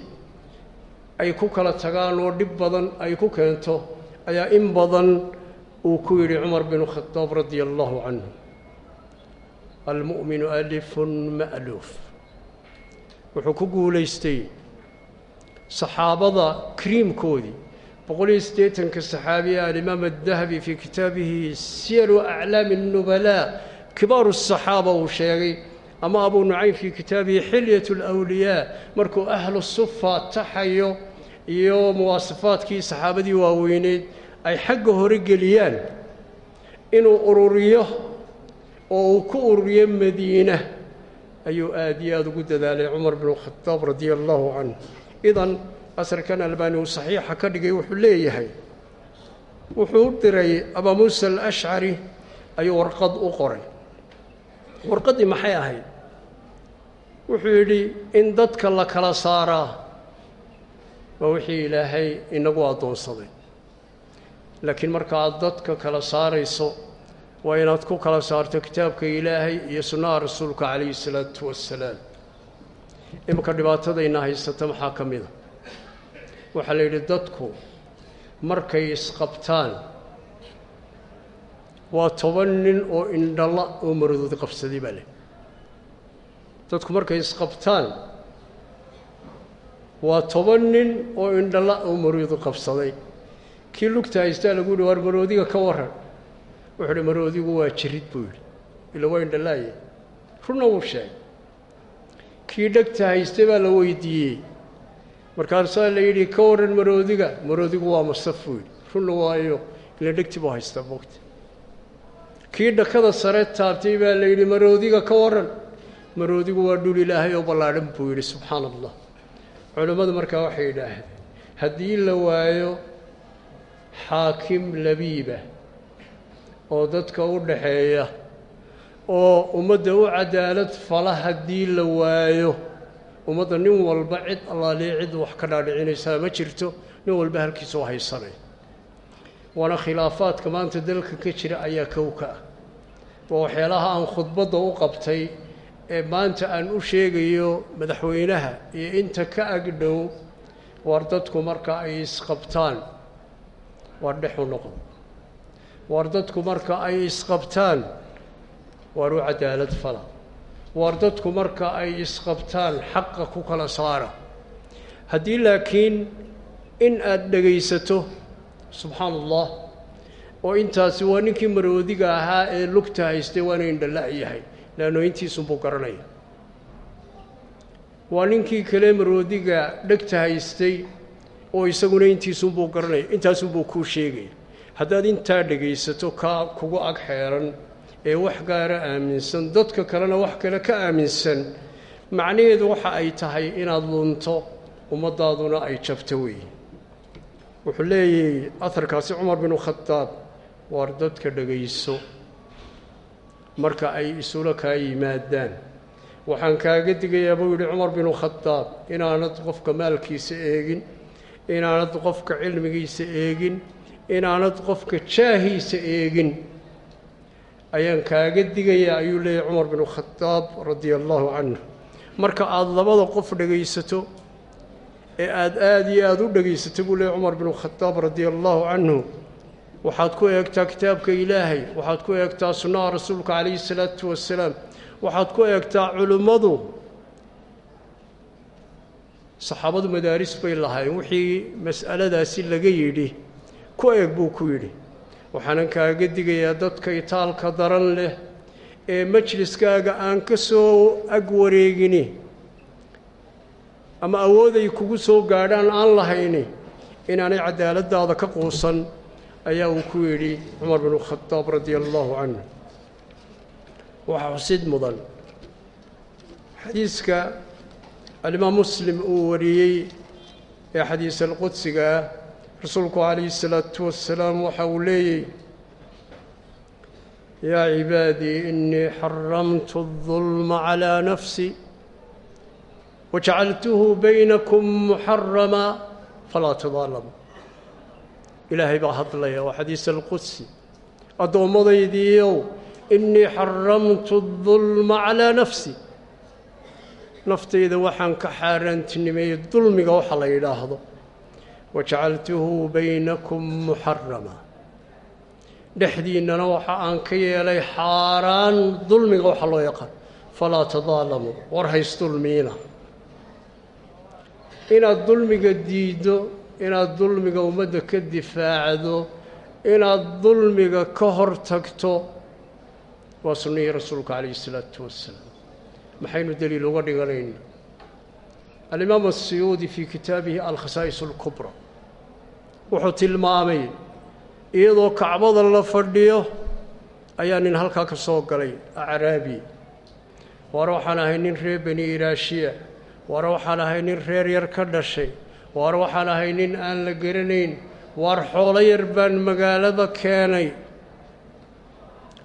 ay ku kala tagaan oo dhib badan ay ku keento ayaa in badan uu ku yidhi cumar binu khadaab radia allahu canhu almu'minu alifun ma'luuf wuxuu ku guulaystay saxaabada kariimkoodii boqoliyo siddeetanka saxaabiya alimaam addahabi fii kitaabihi siyaru aclaami annubalaa kibaaru asaxaaba uu sheegay ama abuu nucaym fii kitaabihi xilyat alwliyaa markuu ahlu sufa taxayo iyo muwaasafaadkii saxaabadii waaweyneed ay xagga hore geliyaan inuu ururiyo oo uu ku ururiyo madiina ayuu aad iyo aada ugu dadaalay cumar binu khadaab radia allaahu canh idan asarkan albaani uu saxiixa ka dhigay wuxuu leeyahay wuxuu u diray abaa muusa alashcari ayuu warqad u qoray. Warqaddii maxay ahayd? Wuxuu yidhi in dadka la kala saaraa waa wixii ilaahay inagu addoonsaday. Laakiin marka aad dadka kala saarayso waa inaad ku kala saarto kitaabka ilaahay iyo sunnaha rasuulka calayhi salaatu wassalaam. Iminka dhibaatadayna haysata maxaa ka mida waxaa la yidhi dadku markay isqabtaan waa toban nin oo indhala oo maradoodi qabsaday baa leh. Dadku markay isqabtaan waa toban nin oo indhala oo maroodi qabsaday. Kii lugta haystaa lagu yihi waar maroodiga ka waran wuxuu uhi maroodigu waa jirid buu yidhi. Ila waa indhalaaye. Runna wuu sheegay. Kii dhegta haystay baa la weydiiyey markaasaa la yidhi ka waran maroodiga. Maroodigu waa masaf buu yidhi runna waayo ila dhegti buu haystaa moogta kii dhakada sare taabtay baa la yidhi maroodiga ka waran maroodigu waa dhul ilaahay oo ballaadhan buu yidhi subxaana allah culammadu markaa waxay yidhaahdeen haddii la waayo xaakim labiiba oo dadka u dhaxeeya oo ummadda u cadaalad fala haddii la waayo ummadda nin walba cid allaaliya cid wax ka dhaadhicinaysaa ma jirto nin walba halkiisoo haysanay. Waana khilaafaadka maanta dalka ka jira ayaa kow ka ah. Waa waxyaalaha aan khudbadda u qabtay ee maanta aan u sheegayo madaxweynaha iyo inta ka agdhow waar dadku marka ay isqabtaan waar dhexu noqon. Waar dadku marka ay isqabtaan waar u cadaalad fala waar dadku marka ay isqabtaan xaqa ku kala saara haddii laakiin in aada dhegaysato subxaana allah oo intaasi waa ninkii maroodiga ahaa ee lugta haystay waana indhala' yahay. Leanno intiisunbuu garanaya waa ninkii kale maroodiga dhegta haystay oo isaguna intiisunbuu garanaya intaasunbuu kuu sheegaya. Haddaad intaa dhegaysato kaa kugu ag xeeran ee wax gaara aaminsan dadka kalena wax kale ka aaminsan. Macnaheedu waxa ay tahay inaad lunto ummaddaaduna ay jabto weeye wuxuu leeyahy aharkaasi cumar binu khadaab waar dadka dhegayso marka ay isula kaa yimaadaan. Waxaan kaaga digayaa buu yidhi cumar binu khadaab inaanad qofka maalkiisa eegin inaanad qofka cilmigiisa eegin inaanad qofka jaahiisa eegin ayaan kaaga digayaa ayuu leeyahy cumar binu khadaab radia allahu canhu. Marka aada labada qof dhegaysato ee aada aada iyo aada u dhegaysato buu leeyahy cumar binu khadaab radia allahu canhu. Waxaad ku eegtaa kitaabka ilaahay waxaad ku eegtaa sunnaha rasuulka calayhi salaatu wasalaam waxaad ku eegtaa culimmadu. Saxaabadu madaaris bay lahayn wixii mas'aladaasi laga yidhi ku eeg buu ku yidhi waxaanan kaaga digayaa dadka itaalka daran leh ee majliskaaga aan ka soo ag wareegini ama awooday kugu soo gaadhaan aan lahayni inaanay cadaaladdaada ka quusan ayaa uu ku yidhi cumar binu khadaab radia allahu canhu waxaa xusid mudan. Xadiiska alimaam muslim uu wariyey ee xadiis alqudsiga ah rasuulku calayhi الsalaatu wasalaam waxa uu leeyay yaa cibaadii inii xaramtu الظulma calىa nafsi wajacaltuhu baynakum muxarama falaa tadaalamu ilaahay baa hadlaya waa xadiis alqudsi addoommadaydiiow inii xaramtu الظulma calىa nafsi naftayda waxaan ka xaaraantinimeeyey dulmiga waxa la yidhaahdo wajacaltuhu baynakum muxarama dhexdiinnana waxa aan ka yeelay xaaraan dulmiga waxa loo yaqaan falaa tadaalamuu war haysdulmiina inaad dulmiga diiddo inaad dulmiga ummadda ka difaacdo inaad dulmiga ka hor tagto waa sunnihii rasuulka calayhi isalaatu wassalaam maxaynu deliil uga dhiganayna alimaam asiyuudi fii kitaabihi alkhasaa'is alkubra wuxuu tilmaamay iyadoo kacbada la fadhiyo ayaa nin halkaa ka soo galay acraabi. Waare waxaan ahay nin reer beni iraashiya. Waare waxaan ahay nin reer yar ka dhashay. Waare waxaan ahay nin aan la garanayn. Waar xoolo yar baan magaalada keenay.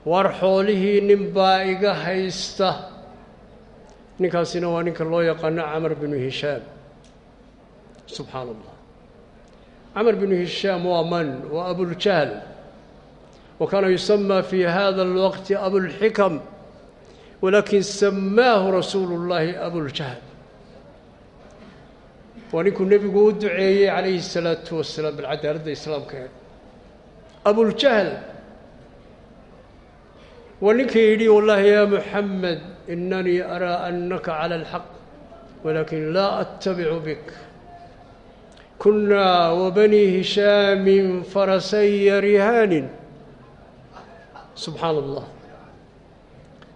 Waar xoolihii nin baa iga haysta. Ninkaasina waa ninka loo yaqaano camar binu hishaam. Subxaana allah camar binu hishaam waa man waa abuljahl wa kaana yusamaa fi hada alwaqti abulxikam walakin samaahu rasuulu اllahi abuljahl waa ninkuu nebigu u duceeyey calayhi الsalaatu wasalaam balcadaaladda islaamka ee abuljahl waa ninkii yidhi wallahi ya muxamed inanii araa anaka cala alxaq walakin laa attabicu bik kunaa wabanii hishaamin farasaya rihaanin subxaana allah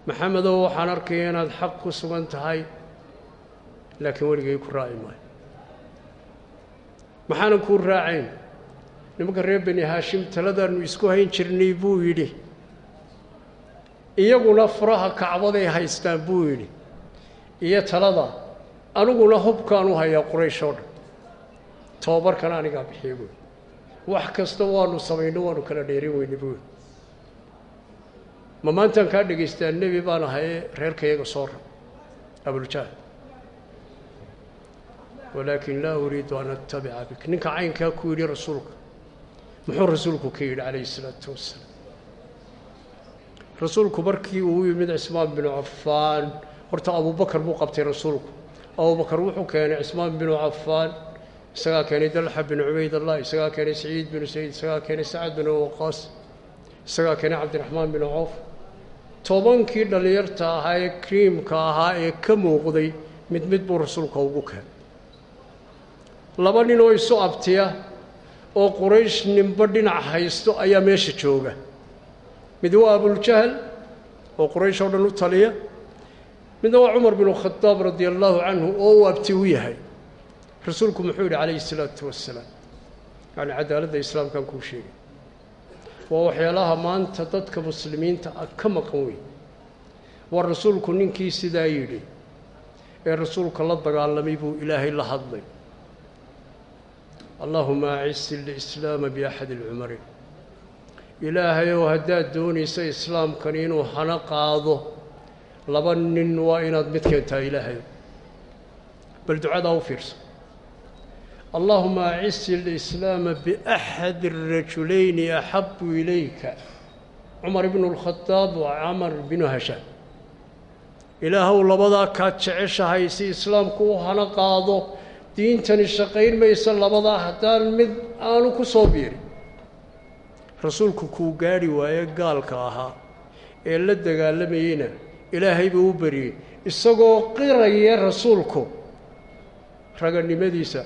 maxamedow waxaan arkaya inaad xaq ku sugan tahay laakiin weligay ku raaci maayo maxaanan kuu raacayn nimanka reer beni haashim taladaannu isku hayn jirnay buu yidhi iyaguna furaha kacbaday haystaan buu yidhi iyo talada aniguna hubkaan u hayaa quraysh oo dhan tobabarkana anigaa bixiya buui wax kasta waanu samayno waanu kala dheerin weyne buui ma maantaan kaa dhegaystaa nebi baan ahaye reerkayaga soo rab abuljahl walaakin laa uriidu an attabica bik. Ninka caynkaa ku yidhi rasuulka muxuu rasuulku ka yidhi calayhi isalaatu wassalaam. Rasuulku markii uu yimid cismaan binu cafaan horta abubakar buu qabtay rasuulku. Abubakar wuxuu keenay cismaan binu cafaan isagaa keenay dalxa binu cubaydallah isagaa keenay saciid binu saciid isagaa keenay sacad binu waqaas isagaa keenay cabdiraxmaan binu coof tobankii dhallinyarta ahaa ee kriimka ahaa ee ka muuqday mid mid buu rasuulka ugu keenay. Laba nin oo isu abtiya oo quraysh ninba dhinac haysto ayaa meesha jooga. Mid waa abuljahl oo quraysh oo dhan u taliya. Midna waa cumar binu khadaab radia allaahu canhu oo uu abti u yahay rasuulku muxuu yidhi calayhi isalaatu wassalaam yacni cadaaladda islaamkan kuu sheegay waa waxyaalaha maanta dadka muslimiinta ah ka maqan weyn. Waa rasuulku ninkii sidaa yidhi ee rasuulka la dagaalamay buu ilaahay la hadlay. Allaahuma acisi lislaama biaxadi alcumarayn ilaahayow haddaad doonaysa islaamkani inuu hana qaado laba nin waa inaad mid keentaa ilaahayow bal ducadaa u fiirsa allaahuma acisi alislaama biaxadi arajulayni axabu ilayka. Cumar ibnu lkhadaab wa camar binu hashaan ilaahow labadaa kaad jeceshahay si islaamku u hana qaado diintani shaqayn maysa labadaa haddaan mid aanu ku soo biirin. Rasuulku kuu gaadhi waaye gaalka ahaa ee la dagaalamayeyna ilaahay buu u bariyey isagoo qiraya rasuulku. Raganimadiisa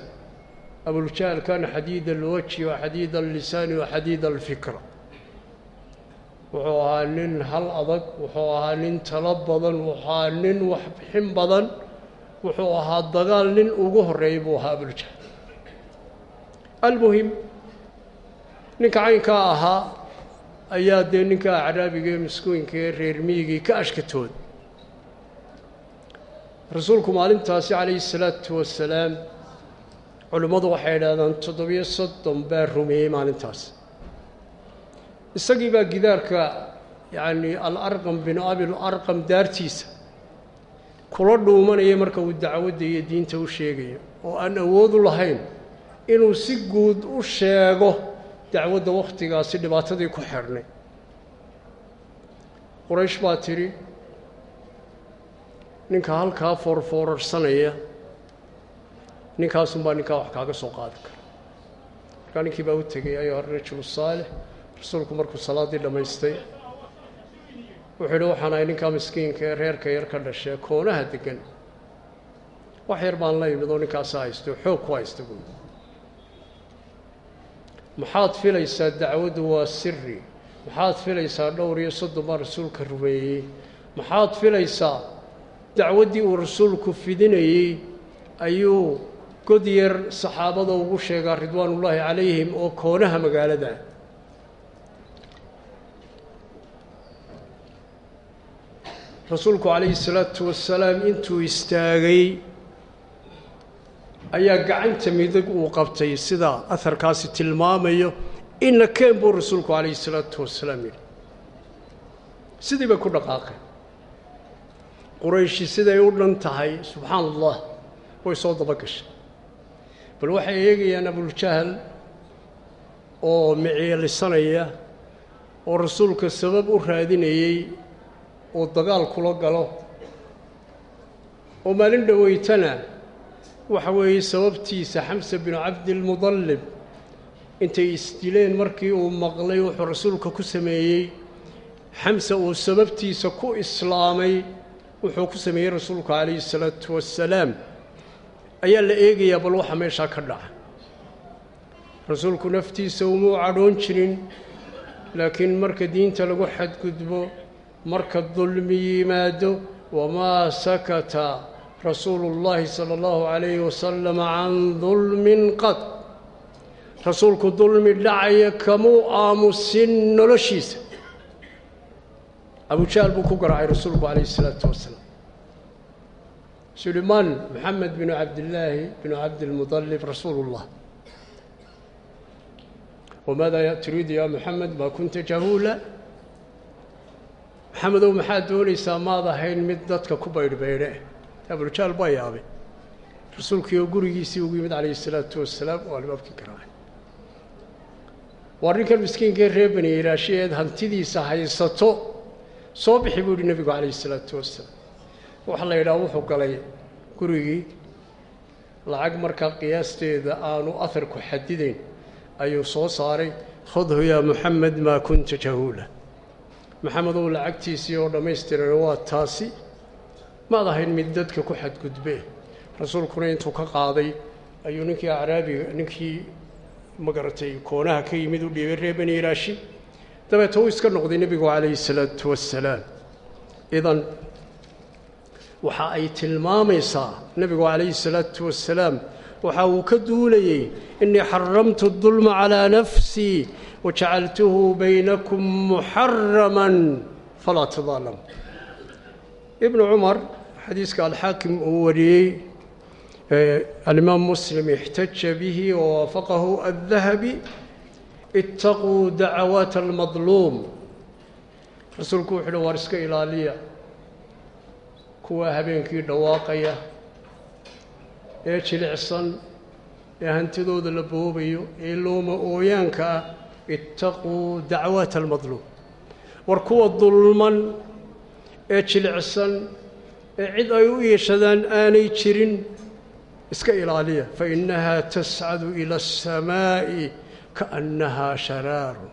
abuljahl kana xadiid alwajhi wa xadiid allisaani wa xadiid alfikra wuxuu ahaa nin hal adag wuxuu ahaa nin talo badan wuxuu ahaa nin waxbixin badan wuxuu ahaa dagaal nin ugu horreeyay buu ahaa abuljahl. Almuhim ninka caynkaa ahaa ayaa dee ninka acraabiga ee maskuinka ee ka ashkatooda rasuulku maalintaasi calayhi salaatu wasalaam culimmadu waxay idhahdaan toddobiyo soddon baa rumeeyey maalintaas. Isagii baa gidaarka yacni alarqam binu abil arqam daartiisa kula dhuumanaya marka uu dacwadda iyo diinta u sheegayo oo aan awood u lahayn inuu si guud u sheego dacwadda wakhtigaasi dhibaatadii ku xidhnay quraysh baa tidhi ninka halkaa foorfoorarsanaya ninkaasunbaa ninkaa wax kaaga soo qaadi kara markaa ninkii baa u tegay ayuha rajulu saalix rasuulku markuu salaaddii dhammaystay wuxuu yidhi waxaan ahay ninkaa miskiinka ee reerka yar ka dhashee koonaha deggan. Wax yar baan la imid oo ninkaasa haysto xoog ku haysta buui maxaad filaysaa dacwaddu waa siri maxaad filaysaa dhowr iyo soddon baa rasuulka rumeeyey maxaad filaysaa dacwaddii uu rasuulku fidinayey ayuu god yar saxaabada ugu sheegaa ridwaanullaahi calayhim oo koonaha magaalada. Rasuulku calayhi salaatu wasalaam intuu istaagay ayaa gacanta midig uu qabtay sida aharkaasi tilmaamayo ina keen buu rasuulku calayhi salaatu wasalaam yidhi. Sidii bay ku dhaqaaqeen. Qurayshi siday u dhan tahay subxaana allah way soo daba gashay bal waxay eegayaan abuljahal oo micielisanaya oo rasuulka sabab u raadinayey uu dagaal kula galo. Oo maalin dhoweytana waxa weeye sababtiisa xamse binu cabdilmudallib intay isdileen markii uu maqlay wuxuu rasuulka ku sameeyey. Xamse uu sababtiisa ku islaamay wuxuu ku sameeyey rasuulku calayhi salaatu wassalaam ayaa la eegayaa bal waxa meeshaa ka dhaca. Rasuulku naftiisa umuu cadhoon jirin laakiin marka diinta lagu xadgudbo marka dulmi yimaado wamaa sakata rasuulu llaahi sala allahu calayhi wasalam can dulmin qad. Rasuulku dulmi dhacaya kamuu aamusin noloshiisa. Abujaal buu ku garaacay rasuulku calayhi isalaatu wasalaam sulimaan moxamed binu cabdillaahi binu cabdilmudalib rasuulu اllah wamaada turiidu ya moxamed maa kunta jahuula maxamedow maxaad doonaysaa maad ahayn mid dadka ku baydhbaydhe abuljahl baa yaabay. Rasuulkii oo gurigiisii ugu yimid calayhi isalaatu wasalaam oo albaabkii garaacay waa ninkan miskiinkee reer bani iraashi eed hantidiisa haysato soo bixi buu yihi nebigu calayhi isalaatu wasalaam waxaa la yidhaha wuxuu galay gurigii. Lacag markaa qiyaasteeda aanu aharku xadidayn ayuu soo saaray. Khudhu yaa moxamed maa kunta jahuula maxamedow lacagtiisii oo dhammaystiran waa taasi. Maad ahayn mid dadka ku xadgudbe. Rasuulkuna intuu ka qaaday ayuu ninkii acraabiga ninkii magaratay koonaha ka yimid u dhiibay reer bani iraashi dabeeta uu iska noqday nebigu calayhi salaatu wassalaam. Idan waxa ay tilmaamaysaa nebigu calayhi salaatu wassalaam. Waxa uu ka duulayey inii xaramtu dulma calaa nafsii wajacaltuhu baynakum muxaraman falaa tadaalamu ibnu cumar xadiiska alxaakim uu wariyey alimaam muslim ixtaja bihi wawaafaqahu addahabi itaquu dacawaat almadluum. Rasuulku wuxu uhi waar iska ilaaliya kuwa habeenkii dhawaaqaya ee jilicsan ee hantidooda la boobayo ee looma ooyaanka ah itaquu dacwaat almadluum. War kuwa dulman ee jilicsan ee cid ay u iishadaan aanay jirin iska ilaaliya. Fainahaa tascadu ila aلsamaa'i kaannahaa sharaaru.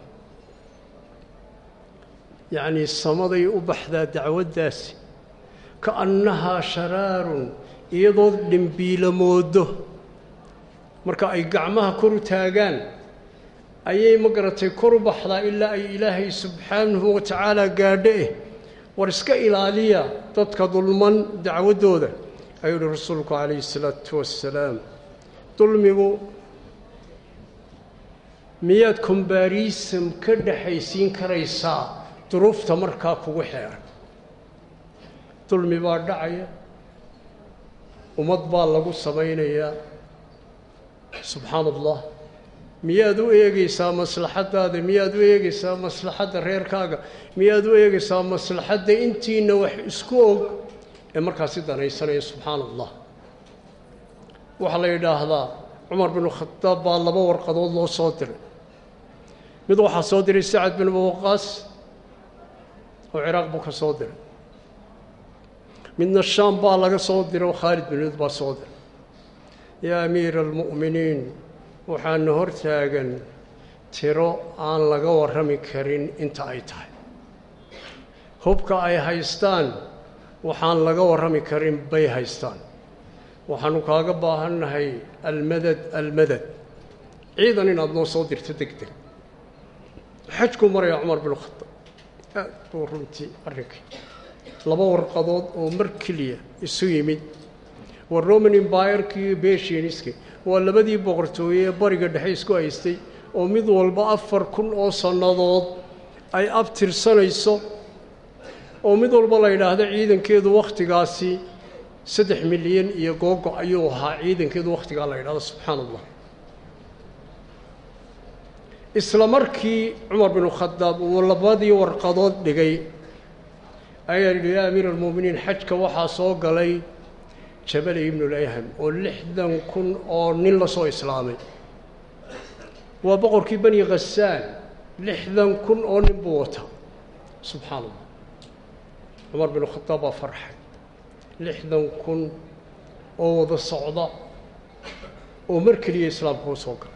Yacnii samaday u baxdaa dacwaddaasi kaannahaa sharaarun iyadoo dhimbiila moodo marka ay gacmaha kor u taagaan ayay ma garatay kor u baxdaa ilaa ay ilaahay subxaanahu wa tacaala gaadho eh. War iska ilaaliya dadka dulman dacwaddooda ayuu uhi rasuulku calayhi isalaatu wassalaam. Dulmigu miyaad kombarisam ka dhexaysiin karaysaa duruufta markaa kugu xeeran dulmi baa dhacaya. Ummad baa lagu samaynayaa. Subxaana allah miyaad u eegaysaa maslaxaddaada? Miyaad u eegaysaa maslaxadda reerkaaga? Miyaad u eegaysaa maslaxadda intiina wax isku og? Ee markaasi danaysanaya subxaana allah waxaa la yidhaahdaa cumar binu khadaab baa laba warqadood loo soo diray. Mid waxaa soo diray sacad bin waqaas oo ciraaq buu ka soo diray midna shaam baa laga soo diray oo khaalid bin wid baa soo diray yaa amiira almu'miniin waxaana hor taagan tiro aan laga warrami karin inta ay tahay hubka ay haystaan waxaan laga warrami karin bay haystaan waxaanu kaaga baahannahay almadad almadad ciidan inaad noo soo dirto deg deg xajkuu maraya cumar bin khadaab aad buu runtii arrinkii laba warqadood oo mar keliya isu yimid. Waa roman embayerki iyo beshianiski waa labadii boqortooye ee bariga dhexe isku haystay oo mid walba afar kun oo sannadood ay abtirsanayso oo mid walba la yidhaahdo ciidankeedu wakhtigaasi saddex milyan iyo googo ayuu ahaa ciidankeedu wakhtigaa la yidhahdo subxaana allah isla markii cumar binu khadaab uu labadii warqadood dhigay ayaa yidhi yaa amiir almu'miniin xajka waxaa soo galay jabali ibnulayham oo lixdan kun oo nin la soo islaamay. Waa boqorkii bani khasaan lixdan kun oo nin buu wata. Subxaana allah cumar binu khadaab baa farxay. Lixdan kun oo wada socda oo mar keliya islaamka u soo galay.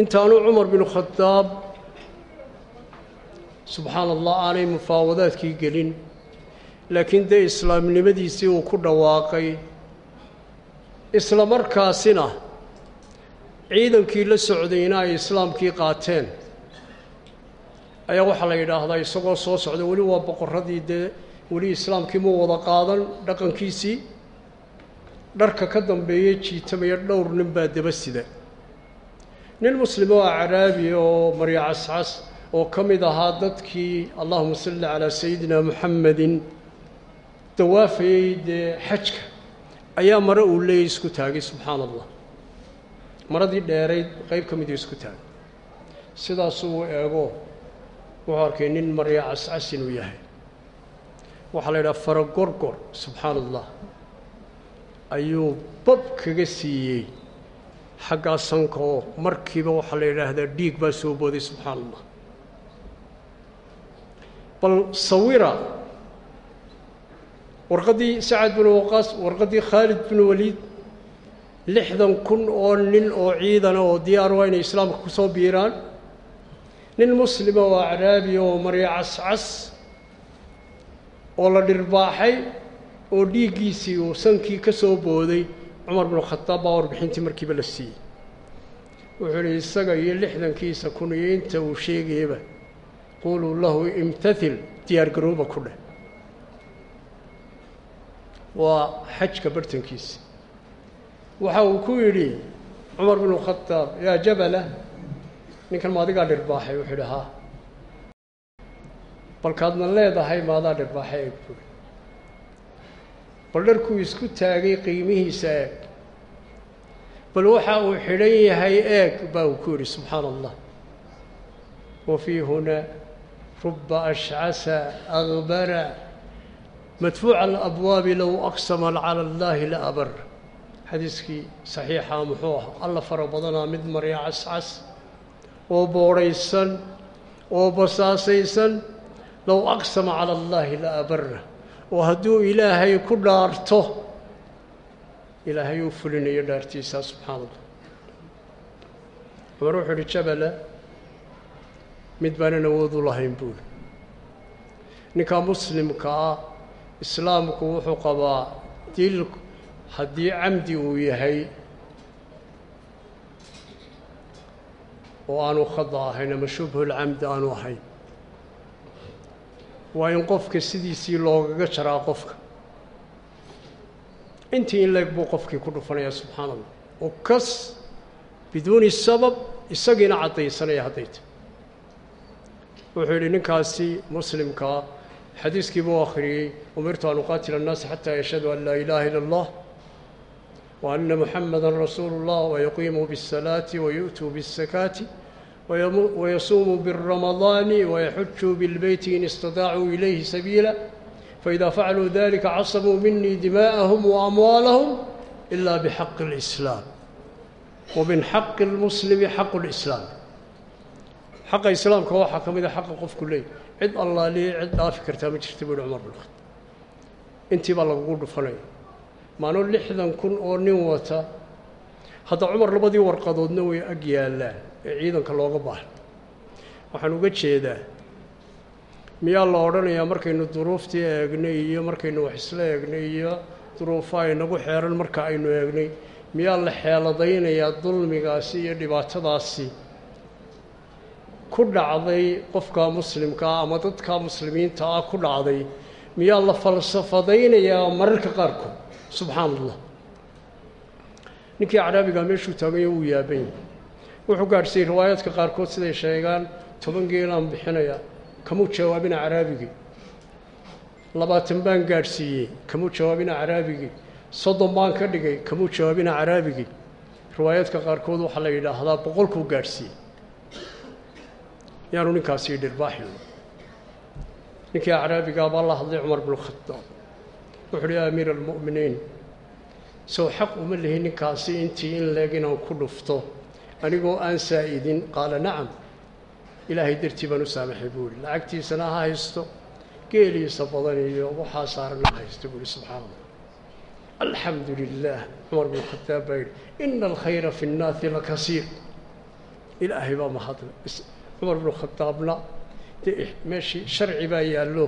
Intaanu cumar binu khadaab subxaana allah aanay mufaawadaadkii gelin. Laakiin dee islaamnimadiisii uu ku dhawaaqay isla markaasina ciidankii la socdayna ay islaamkii qaateen. Ayaa waxaa la yidhaahdaa isagoo soo socda weli waa boqorradii dee weli islaamkii muu wada qaadan dhaqankiisii dharka ka dambeeya jiitamaya dhowr nin baa daba sida. Nin muslim oo acraabi oo marya cascas oo ka mid ahaa dadkii allahuma salli calaa sayidina muxamedin dawaafayey dee xajka. Ayaa mare uu leeyay isku taagay subxaana allah maradii dheerayd qayb ka miduu isku taagay. Sidaasuu eego wuxuu arkay nin marya cascas inuu yahay. Waxaa la yidhaha faragorgor subxaana allah ayuu bab kaga siiyey xaggaa sanka oo markiiba waxaa la yidhaahdaa dhiig baa soo booday subxaana allah bal sawira. Warqaddii sacad binu waqaas warqaddii khaalid binu waliid lixdan kun oo nin oo ciidana oo diyaar waa inay islaamka ku soo biiraan. Nin muslima oo acraabiya oo marya cascas oo la dhirbaaxay oo dhiiggiisii uu sankii ka soo booday cumar binu khadaab baa warbixintii markiiba la siiyey. Wuxuu idhi isaga iyo lixdankiisa kun iyo inta uu sheegayaba quluu lahu diyaar garooba ku dheh waa xajka bartankiisa waxa uu ku yidhi cumar binu khadaab yaa jabala ninkan ma adigaa dhirbaaxay wuxuu idhi haa balkaadna leedahay maadaa dhirbaaxay eeg buuri bal dharkuu isku taagay qiimihiisa eeg bal waxa uu xidhan yahay eeg baa uu ku yidhi subxaana allah wa fii huna ruba ashcasa akbara madfuuca alabwaabi low aqsama cala allaahi la abar xadiiskii saxiixa muxuu ah alla fara badanaa mid marya cascas oo boodhaysan oo basaasaysan low aqsama cala allaahi la abara oo hadduu ilaahay ku dhaarto ilaahay uu fulinayo dhaartiisaa mid baanan awood u lahayn buuli ninkaa muslimka ah islaamku wuxuu qabaa dil haddii camdi uu yahay oo aanu khada ahayn ama shubhulcamdi aanu ahayn. Waa in qofka sidiisii loogaga jaraa qofka. Intii in leeg buu qofkii ku dhufanayaa subxaana allah kas biduuni sabab isagiina caddaysanaya hadday tahy wuxuu yidhi ninkaasi muslimkaa xadiiskii buu akhriyey umirtu an uqaatila annaasa xataa yashhaduu an laa ilaaha ila allah wa anna muxamada rasuulu اllah wayaqiimuu biالsalaati wayu'tuu biالsakaati wayasuumuu biالramadaani wayaxujuu biاlbeyti in istadaacuu ilayhi sabiila faإida facaluu dalika casabuu minii dimaءahum waamwaalahum ila bxaqi اlislaam wa min xaqi اlmuslimi xaqu اlislaam xaqa islaamka waxaa ka mida xaqa qofku leeyay cid allaaliye cid dhaafi kartaa ma jirta buuhi cumar bin khataab intii baa lagugu dhufanaya maano lixdan kun oo nin wata hadda cumar labadii warqadoodna way ag yaallaan ee ciidanka looga baahna waxaan uga jeedaa miyaa la odhanayaa markaynu duruuftii eegnay iyo markaynu wax isla eegnay iyo duruufa aynagu xeeran marka aynu eegnay miyaa la xeeladaynayaa dulmigaasi iyo dhibaatadaasi ku dhacday qofka muslimkaa ama dadka muslimiinta ah ku dhacday miyaa la falsafadaynayaa mararka qaarkood? Subxaan allah ninkii acraabigaa meeshuu taagayo wuu yaaban yahay wuxuu gaadhsiiyey riwaayaadka qaarkood siday sheegaan toban geelaan bixinayaa kamuu jawaabina caraabigii labaatan baan gaadhsiiyey kamuu jawaabina caraabigii soddon baan ka dhigay kamuu jawaabina caraabigii riwaayaadka qaarkood waxaa la yidhaahdaa boqolkuu gaadhsiiyey yaanu ninkaasi dhirbaaxin ninkii acraabigaa baa la hadlay cumar binu khadaab wuxu uhi ya amiira almu'miniin sow xaq uma lihi ninkaasi intii in leeg inaan ku dhufto. Anigoo aan saa'idin. Qaala nacam ilaahay dartii baan u saamaxay buu ihi lacagtiisana ha haysto geeliisa badan iyo waxaa saarana ha haysto buu ihi subxaana allah alxamdu lilah cumar binu khadaab baa yidhi ina alkhayra fi nnaasi lakasiir ilaahay baa mahadle cumar binu khadaabna dee meeshii sharci baa yaallo.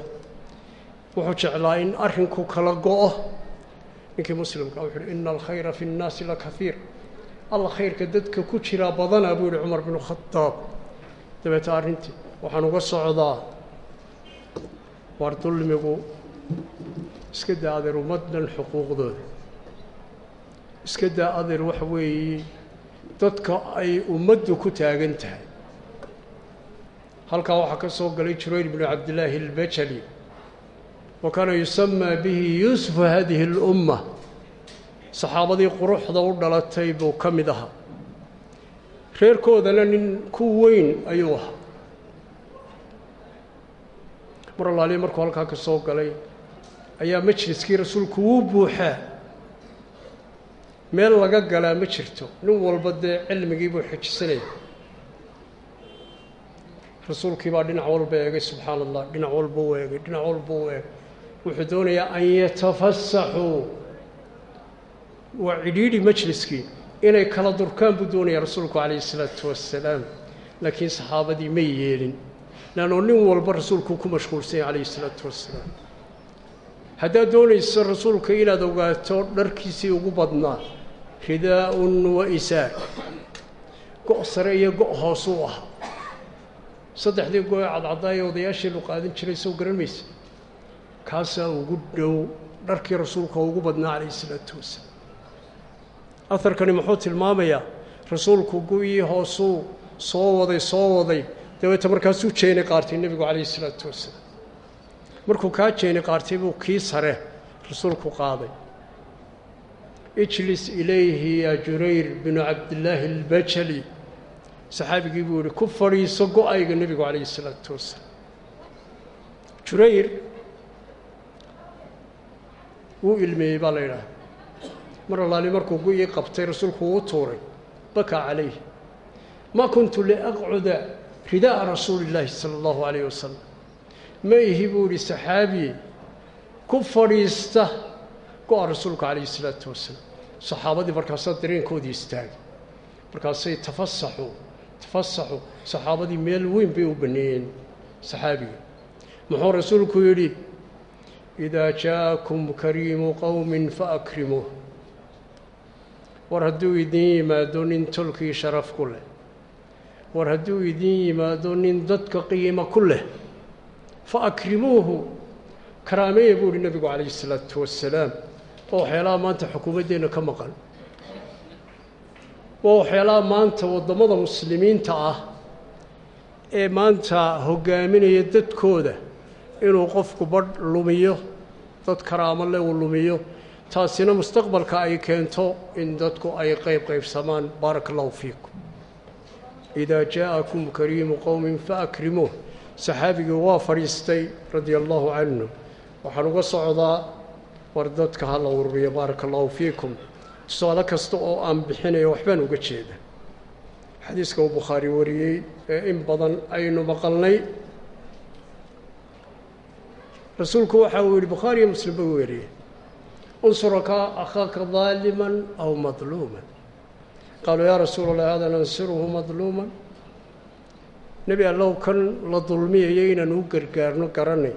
Wuxuu jeclaa in arrinku kala go-o ninkii muslimka wuxu uhi ina alkhayra fi nnaasi lakaiir alla khayrka dadka ku jiraa badanaa buu yihi cumar binu khadaab dabeeta arrintii waxaan uga socdaa. Waar dulmigu iska daa adeer ummaddan xuquuqdooda. Iska daa adeer waxa weeye dadka ay ummaddu ku taagan tahay halkaa waxaa ka soo galay jurayr binu cabdillaahi albajali. Wa kaana yusamaa bihi yuusufu hadihi اlumma saxaabadii quruxda u dhalatay buu ka mid ahaa. Reerkoodana nin ku weyn ayuu ahaa. Mar allaaliya markuu halkaa ka soo galay ayaa majliskii rasuulku wuu buuxaa. Meel laga galaa ma jirto. Nin walba dee cilmigii buu xejisanaya rasuulkii baa dhinac walba eegay subxaana allah dhinac walba u eegay dhinac walba u eegay. Wuxuu doonayaa an yatafasaxuu waa cidhiidhi majliskii. Inay kala durkaan buu doonaya rasuulku calayhi isalaatu wassalaam. Laakiin saxaabadii may yeelin. Leannoo nin walba rasuulkuu ku mashquulsanya calayhi isalaatu wassalaam. Haddaad doonayso rasuulka inaad ogaato dharkiisii ugu badnaa ridaa'un wa isaar go' sare iyo go' hoosuu ahaa saddexdii go-e cadcaddaayee odayaasheenu qaadan jiray soo garan maysa kaasaa ugu dhow dharkii rasuulka ugu badnaa calayhi isalaatu wassalaam aharkani muxuu tilmaamayaa rasuulku gu-ii hoosuu soo waday soo waday. Dabeeta markaasuu jeeni qaartay nebigu calayhi isalaatu wassalaam markuu kaa jeeni qaartay buu kii sare rasuulku qaaday. Ijlis ilayhi yaa jurayr binu cabdillaahi albajali saxaabigii buu yihi ku fadhiiso go'ayga nebigu calayhi isalaatu wassalaam jurayr wuu ilmeeyey baa la yidhaaha. Mar allaali markuu gu-ii qabtay rasuulku wuu tuuray bakaa calayh ma kuntu liaqcuda rida'a rasuuli illaahi sala allahu calayh wasalam ma ihi buu yihi saxaabiye ku fadhiista go-a rasuulka calayhi isalaatu wasalaam. Saxaabadii markaasaa dareenkoodii istaagay. Markaasay tafasaxu tafasaxu saxaabadii meel weyn bay u baneeyeen saxaabiga muxuu rasuulku yidhi idaa jaakum kariimu qowmin faakrimuuh war hadduu idin yimaado nin tolkii sharaf ku leh war hadduu idin yimaado nin dadka qiimo ku leh fa akrimuuhu karaameeya buu uhi nebigu calayhi isalaatu wassalaam oo waxyaalaha maanta xukuumaddeenna ka maqan waa waxyaalaha maanta waddamada muslimiinta ah ee maanta hoggaaminaya dadkooda inuu qofku badh lumiyo dad karaamo le uu lumiyo taasina mustaqbalka ay keento in dadku ay qayb qaybsamaan. Baaraka allahu fiikum. Idaa jaa'akum kariimu qowmin faakrimuuh. Saxaabigii waa fadhiistay radia allahu canhu waxaan uga socdaa war dadka ha la ururiyo. Baaraka allahu fiikum tusaale kasta oo aan bixinayo waxbaan uga jeeda. Xadiiska uu bukhaari wariyey ee in badan aynu maqalnay. Rasuulku waxa uu yidhi bukhaari iyo muslim buu weriyey unsuraka akhaaka daaliman aw madluuman. Qaaluu yaa rasuula allah hada nansiruhu madluuman. Nebi allow kan la dulmiyayo inaan u gargaarno garanay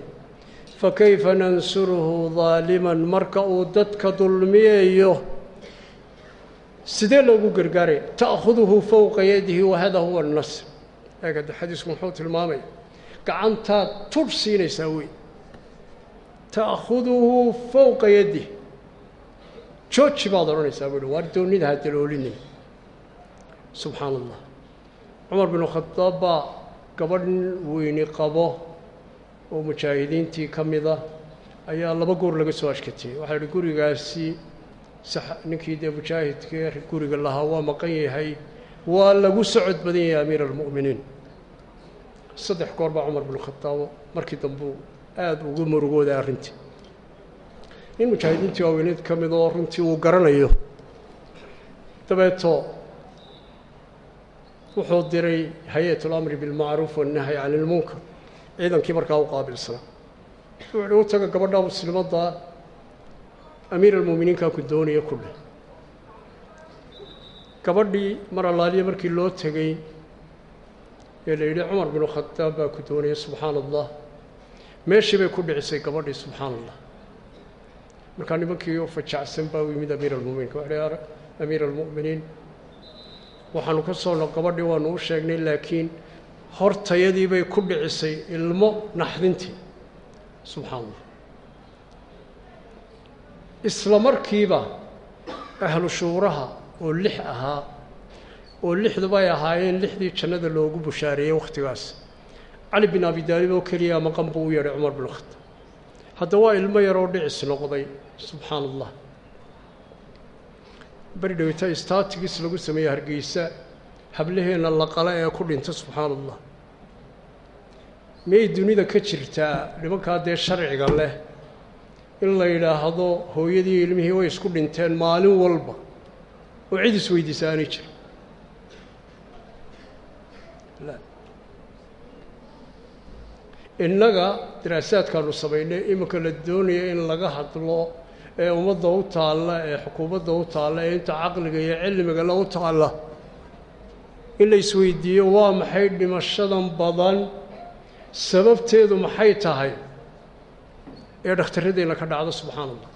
fakayfa nansuruhu daaliman marka uu dadka dulmiyayo sidee loogu gargaaraya ta'khuduhu fowqa yadihi wahada huwa annasr eegade xadiisku muxuu tilmaamaya gacantaad tudh siinaysaa wey ta'khuduhu fowqa yadih jooji baad odhanaysaa buu hi waar doonnida ha daloolinin. Subxaana allah cumar binu khadaab baa gabadh weyni qabo oo mujaahidiintii ka mida ayaa laba goor laga soo ashkatiyey. Waxaa yihi gurigaasi ninkii dee mujaahidkee guriga lahaa waa maqan yahay waa lagu socod badan yahay amiir almu'miniin saddex goor baa cumar binu khadaabo markii dambuu aada ugu murugooday arrintii nin mujaahidiintii waaweyneed ka mid oo runtii uu garanayo dabeeto wuxuu diray hay-at اlamri biاlmacruuf wالnahyi can اlmunkar ciidankii markaa u qaabilsanaa wuxuu hi u taga gabadha muslimadda amiir almu'miniinkaa ku doonaya ku dheh gabadhii mar allaaliya markii loo tegey ee la yidhi cumar binu khadaab baa ku doonaya subxaana allah meeshii bay ku dhicisay gabadhii subxaana allah markaa nimankii oo fajacsan baa u yimid amiir almu'miniinka waxa hi amiir almu'miniin waxaanu ka soonno gabadhii waanu u sheegnay laakiin hortayadii bay ku dhicisay ilmo naxdintii. Subxaana allah isla markiiba ahlu shuuraha oo lix ahaa oo lixduba ay ahaayeen lixdii jannada loogu bushaareeyey wakhtigaas cali bin abi daalib oo keliya maqan buu u yeedhay cumar bin khataab. Hadda waa ilmo yaroo dhicis noqday subxaana allah beri dhawita staatigiis lagu sameeyey hargeysa hablaheenna la qala ee ku dhinta subxaana allah miyay dunida ka jirtaa? Nimankaa dee sharciga leh in la yidhaahdo hooyadii ilmihii way isku dhinteen maalin walba oo cid isweydiisa aanay jirin innaga daraasaadkaanu samaynay iminka la doonaya in laga hadlo ee ummadda u taalla ee xukuumadda u taalla ee inta caqliga iyo cilmiga la u taalla in la isweydiiyo waa maxay dhimashadan badan? Sababteedu maxay tahay ee dhakhtarradeenna ka dhacdo subxaana allah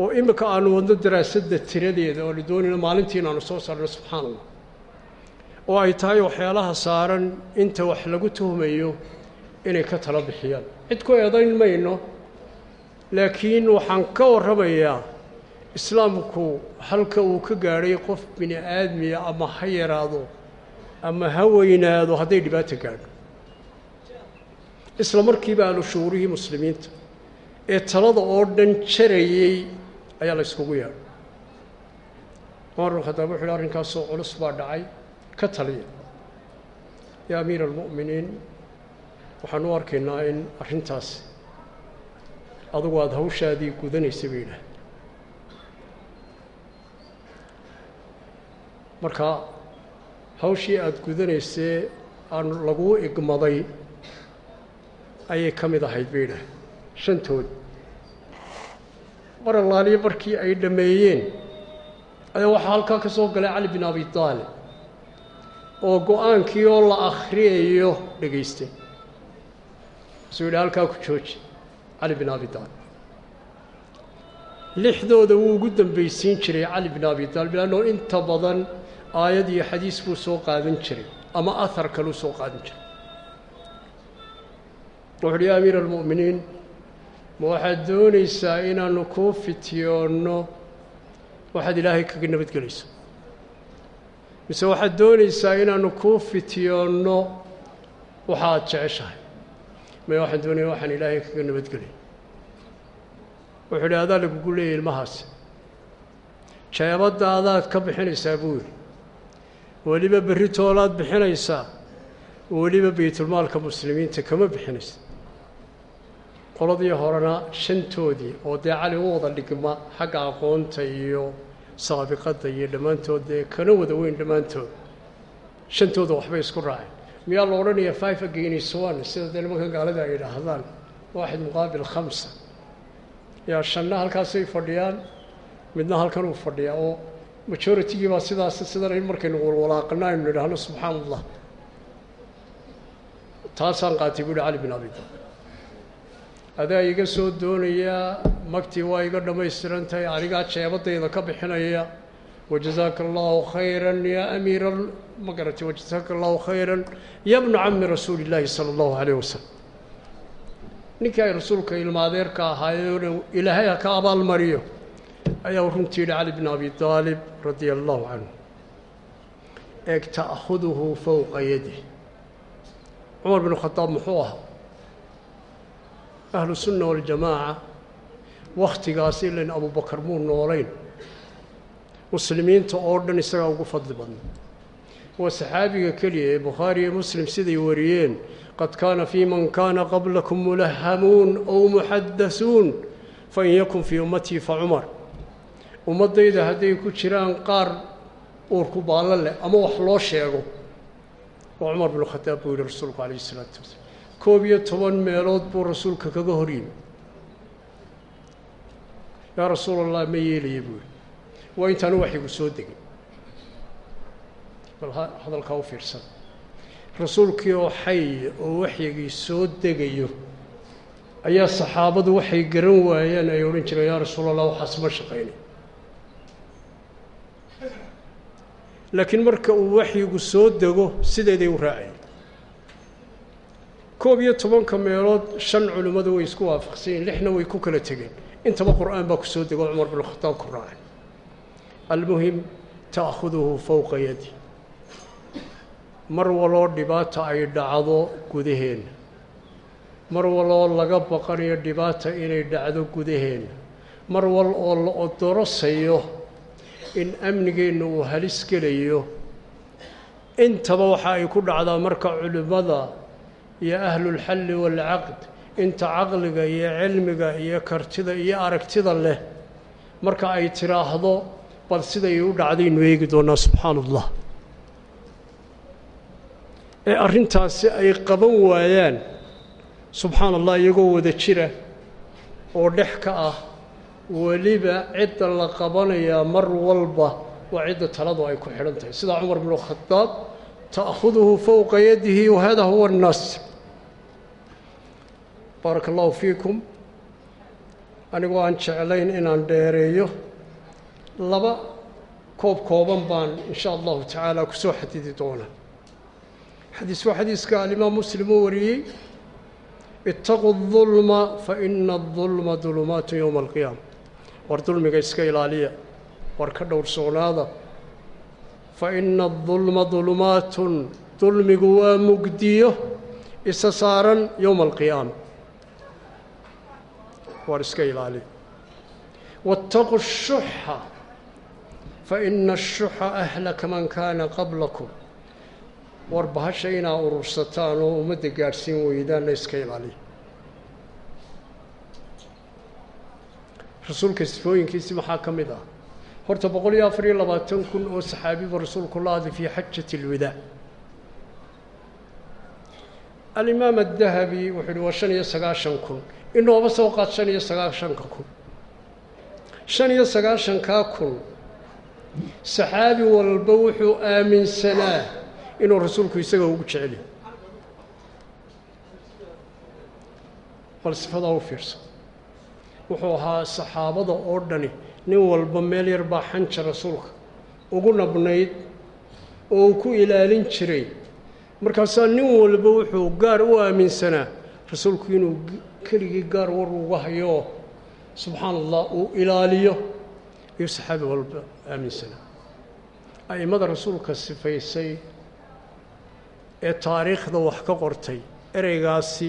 oo iminka aanu wadno daraasadda tiradeeda oo la doonayno maalintii inaanu soo saarno subxaana allah oo ay tahay waxyaalaha saaran inta wax lagu tuhmayo inay ka tala bixiyaan. Cid ku eedayn mayno laakiin waxaan ka warramayaa islaamku halka uu ka gaadhay qof bini aadmiya ama ha yaraado ama ha weynaado hadday dhibaata gaadho. Isla markiiba aanu shuurihii muslimiinta ee talada oo dhan jarayey ayaa la yskugu yeedhay cumar khadaab wuxu uhi arrinkaasoo culus baa dhacay ka taliya. Yaa amiira almu'miniin waxaan u arkaynaa in arrintaas adugu aada hawshaadii gudanaysa bay yidhaah marka hawshii aada gudanaysee aan laguu igmaday ayay ka mid ahayd bay yidhaah shantood mar allaaliyo markii ay dhammeeyeen. Ayaa waxaa halkaa ka soo galay cali bin abi taalib oo go'aankii oo la akhriyayo dhegaystay kasuu yidhi halkaa ku jooji cali bin abi taalib. Lixdooda wuu ugu dambaysiin jiray cali bin abi taalib leanno inta badan aayad iyo xadiis buu soo qaadan jiray ama ahar kaluu soo qaadan jiray. Wuxu uhi amiir almu'miniin ma waxaad doonaysaa inaanu kuu fityoonno? Waxaad ilaahay kaga nabadgelayso mise waxaad doonaysaa inaannu kuu fitiyoonno waxa jeceshahay. Maya waxaan doonaya waxaan ilaahay kaga nabadgelay wuxuu idhi adaa lagugu leeyay ilmahaasi jeebadda adaad ka bixinaysaa buu yidhi. Weliba berri toolaad bixinaysaa weliba baytulmaalka muslimiinta kama bixinaysa qoladii horena shantoodii oo dee cali u wada dhigma xagga aqoonta iyo saabiqadda iyo dhammaantood dee kana wada weyn dhammaantood. Shantooda waxbay isku raaceen. Miyaa la odhanayaa five against one sida dee nimanka gaalada ay idhaahdaan waaxid muqaabil khamsa. Yaa shanna halkaasay fadhiyaan midna halkan uu fadhiyaa oo majoritigii baa sidaas sidan in markaynu walwalaaqana aynu nidhaahno subxaan allah taasaan qaatay bu uhi cali bin abi talib adaa iga soo doonayaa magtii waa iga dhammaystiran tahay anigaa jeebadayda ka bixinaya. Wajazaaka allahu khayran yaa amiira ma garatay wajazaaka allahu khayran ya bna cami rasuuli illaahi sala allahu calayh wasalam ninkii ay rasuulka ilmaadeerka ahaayeen ilaahay ha ka abaalmariyo ayaa runtii yidhi cali bin abi aalib radia allahu canhu eeg ta'khuduhu fowqa yadih cumar bin khadaab muxuu ahaa ahlu sunna waljamaaca wakhtigaasi ilan abubakar muu noolayn. Muslimiinta oo dhan isagaa ugu fadli badna waa saxaabiga keliya ee bukhaari iyo muslim siday wariyeen qad kaana fii man kaana qablakum mulahamuun ow muxadasuun fain yakun fii ummatii fa cumar ummaddayda hadday ku jiraan qaar uurku baallo leh ama wax loo sheego waa cumar binu khadaab buu yihi rasuulku calayhi isalaatu wasalaam koob iyo toban meelood buu rasuulka kaga hor yimi yaa rasuul allah ma yeelaya buu yihi waa intaanu waxyigu soo degin. Bal hadalkaa u fiirsan. Rasuulkii oo xay oo waxyigii soo degayo ayaa saxaabadu waxay garan waayeen ay odhan jireen yaa rasuul allah waxaas ma shaqaynay laakiin marka uu waxyigu soo dego sideeday u raacayeen koob iyo tobanka meelood shan culimmadu way isku waafaqsan yihiin lixna way ku kala tegeen. Intaba qur'aan baa ku soo dego cumar bin khadaab ku raacay. Almuhim ta'khuduhu fowqa yadi. Mar waloo dhibaata ay dhacdo gudaheenna mar waloo laga baqanayo dhibaata inay dhacdo gudaheenna mar wal oo la odorosayo in amnigeenna uu halis gelayo. Intaba waxa ay ku dhacdaa marka culimmada iyo ahlulxalli waalcaqd inta caqliga iyo cilmiga iyo kartida iyo aragtida leh. Marka ay tidhaahdo bal siday u dhacdaynu eegi doonaa subxaana allah ee arrintaasi ay qaban waayaan subxaana allah iyagoo wada jira oo dhex ka ah weliba cidda la qabanayaa mar walba waa cidda taladu ay ku xidhan tahay. Sidaa cumar binu khadaab ta'khuduhu fowqa yadihi wahada huwa annaas baaraka allahu fiikum. Anigoo aan jeclayn inaan dheereeyo laba koob kooban baan in shaa allahu tacaala ku soo xadidi doonaa. Xadiis waa xadiiska alimaam muslim uu wariyey. Itaquu اdulma faina اdulma dulumaatu yowma alqiyaama war dulmiga iska ilaaliya war ka dhowrsoonaada faina adulma dulumaatun dulmigu waa mugdiyo isa saaran yowma alqiyaama war iska ilaaliya waاtaquu الshuxa faina الshuxa ahlaka man kaana qablakum war bahasha inaa urursataan oo ummadda gaadhsiin weydaanna iska ilaaliya rasuulka sifooyinkiisi maxaa ka mid ah horta boqol iyo afar iyo labaatan kun oo saxaabiba rasuulku la hadlay fii xajati اlwidaa alimaam adahabi wuxuu uhi waa shan iyo sagaashan kun inooba soo qaad shan iyo sagaashanka kun? Shan iyo sagaashankaa kun saxaabi walba wuxuu aaminsanaa inuu rasuulku isaga ugu jeceliy bal sifadaa u fiirsa wuxuu ahaa saxaabada oo dhani nin walba meel yar baa xanja rasuulka ugu nabnayd oo uu ku ilaalin jiray. Markaasaa nin walba wuxuu gaar u aaminsanaa rasuulku inuu keligii gaar war uga hayo subxaana allah uu ilaaliyo ayuu saxaabi walba aaminsanaa a'immada rasuulka sifaysay ee taariikhda wax ka qortay ereygaasi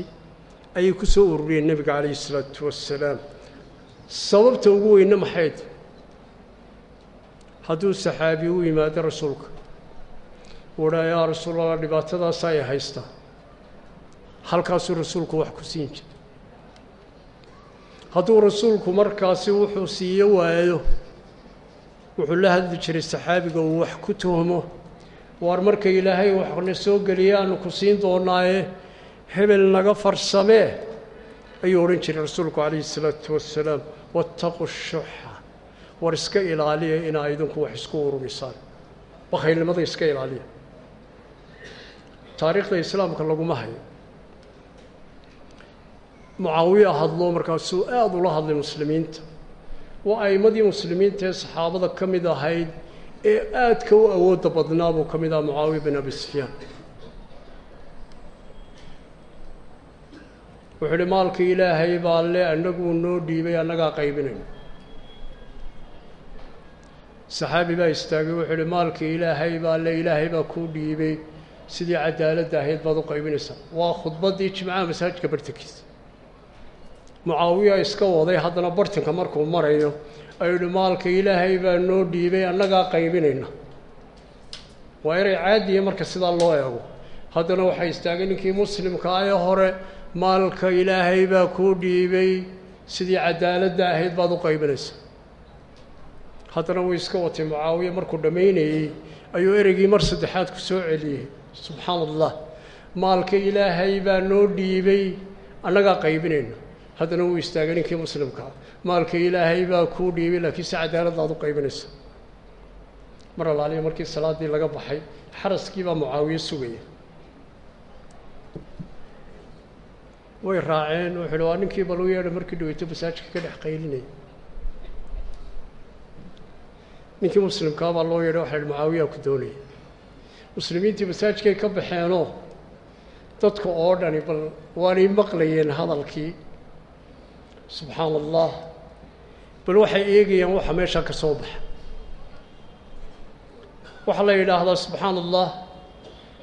ayay ku soo ururiyeen nebiga calayhi isalaatu wassalaam. Sababta ugu weyne maxayd? Hadduu saxaabi u yimaado rasuulka uu dhaa yaa rasuulallah dhibaatadaasa ay haystaa. Halkaasuu rasuulku wax ku siin jiray hadduu rasuulku markaasi wuxuu siiyo waayo wuxuu la hadli jiray saxaabiga uu wax ku tuhmo waar marka ilaahay waxna soo geliya aanu ku siin doonaaye hebel naga farsamee ayuu odhan jiray rasuulku calayhi isalaatu wassalaam. Waataqu shuxa war iska ilaaliya inaa idinku wax isku ururisaan. Bakhaylnimada iska ilaaliya taariikhda islaamka laguma hayo mucaawiya hadloo markaasuu aada ula hadlay muslimiinta. Waa a'immadii muslimiinta ee saxaabada ka mid ahayd ee aadka u awoodda badnaa buu ka mid aha mucaawiya bin abi sufyaan. Wuxuu idhi maalka ilaahay baa le annaguu noo dhiibay annagaa qaybinayno saxaabi baa istaagay wuxuu idhi maalka ilaahay baa le ilaahay baa kuu dhiibay sidii cadaaladda ahayd baad u qaybinaysaa. Waa khudbaddii jimcaha masaajidka bartankiisa mucaawiya iska waday haddana bartanka markuu marayo ayuu yihi maalka ilaahay baa noo dhiibay annagaa qaybinayna waa erey caadiya marka sidaa loo eego. Haddana waxaa istaagay ninkii muslimka ee hore maalka ilaahay baa kuu dhiibay sidii cadaaladda ahayd baad u qaybinaysaa. Haddana wuu iska watay mucaawiya markuu dhammaynayey ayuu ereygii mar saddexaad ku soo celiyey. Subxaana allah maalka ilaahay baa noo dhiibay annagaa qaybinayna haddana wuu istaagay ninkii muslimkaa maalka ilaahay baa kuu dhiibay laakiin si cadaaladda aad u qaybinaysa mar alaaliya markii salaaddii laga baxay xaraskii baa mucaawiye sugaya. Way raaceen wuxuu uhi waa ninkii bal u yeedha markii dhaweyto masaajidka ka dhex qaylinaya ninkii muslimkaa baa loo yeedhay waxa ihi mucaawiyaa ku doonaya. Muslimiintii masaajidkay ka baxeenoo dadka oo dhani bal waanay maqlayeen hadalkii subxaana allah bal waxay eegayaan waxa meeshaa ka soo baxa. Waxaa la yidhaahdaa subxaana allah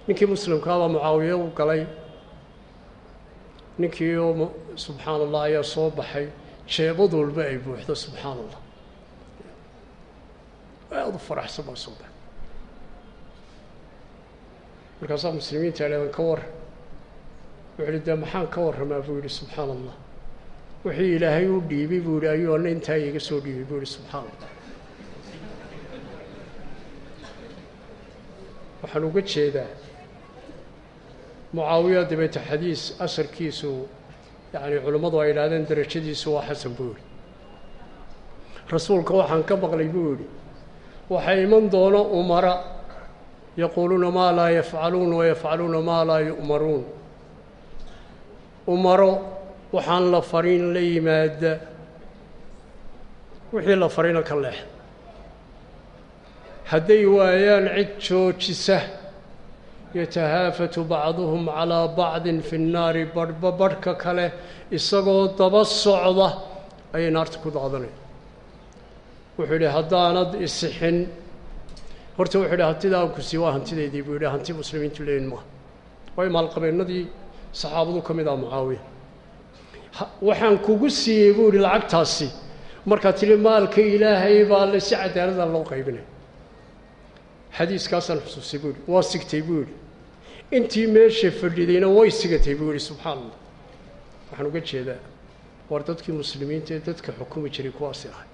ninkii muslimkaabaa mucaawiye u galay. Ninkii oo subxaana allah ayaa soo baxay. Jeebad walba ay buuxdo subxaana allah aada u faraxsan baa soo baxay. Markaasaa muslimiinta idhahdeen ka warran wuxuu uhi dee maxaan ka warramaa? Buu yihi subxaana allah wixii ilaahay u dhiibay buu ayuu ana intaa iga soo dhiibay buu yihi subxaana allah waxaan uga jeedaa mucaawiya dabeete xadiis asarkiisu yacni culimmadu ay idhahdeen darajadiisu waa xasan buu yihi rasuulka waxaan ka maqlay buu yidhi waxaa iman doona umara yaquuluuna maa laa yafcaluun wayafcaluuna maa laa yu'maruun. Umaro waxaan la farin la yimaada. Wixii la farina ka leex. Hadday waayaan cid joojisa yatahaafatu bacduhum calaa bacdin fi nnaari barhba barhka kale isagoo daba socda ayay naarta ku daadanaya wuxuu yidhi haddaanad isixin. Horta wuxuu yidhi hantida aan ku sii waa hantideydii buu yidhi hanti muslimiintu leeyin maaha waayo maalqabeennadii saxaabadu ka mid ah mucaawiya waxaan kugu siiyey buu yidhi lacagtaasi. Markaad tidhi maalka ilaahay baa le si cadaalada loo qaybinaya xadiiskaasaan xusuusay buu yidhi waa sigtay buu yidhi intii meesha fadhidayna way sigatay buu yidhi subxaana allah waxaan uga jeedaa war dadkii muslimiinta ee dadka xukumi jiray kuwaasi ahay.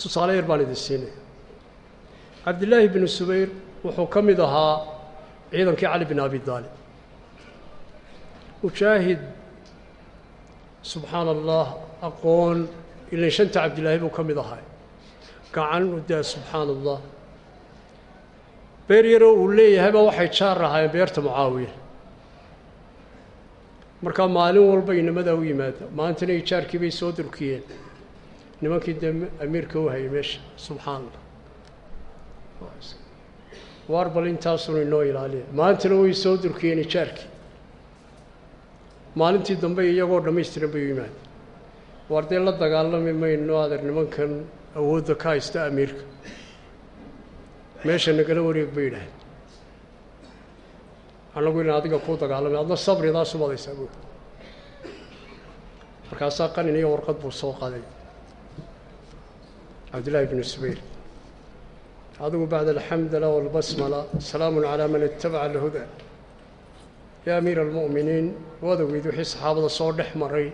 Tusaale yar baan idin siinaya cabdillaahi binu subayr wuxuu ka mid ahaa ciidankii cali bin abi daalib mujaahid subxaana allah aqoon ilan shanta cabdillaahi buu ka mid ahaa. Gacan u daa subxaana allah beer yaroo uu leeyahayba waxay jaar ahaayeen beerta mucaawiya. Markaa maalin walba inamadaa u yimaada maantana ijaarkii bay soo durkiyeen nimankii dee amiirka u hayay meesha subxaana allah waar bal intaasunu inoo ilaaliya. Maantana way soo durkiyeen ijaarkii maalintii dambe iyagoo dhammaystiran bay u yimaada waar dee la dagaalami mayno adeer nimankan awoodda ka haysta amiirka meesha nagala wareeg bay yidhaaheen annagu inaan adiga kuu dagaalamay adna sabridaas u wadaysaa buuri markaasaa qanin iyo warqad buu soo qaday cabdillaahi bnu subayr adigu bacda alxamdala walbasmala salaamun calaa man itabaca alhuda yaa amiira almu'miniin waad ogeyd wixii saxaabada soo dhex maray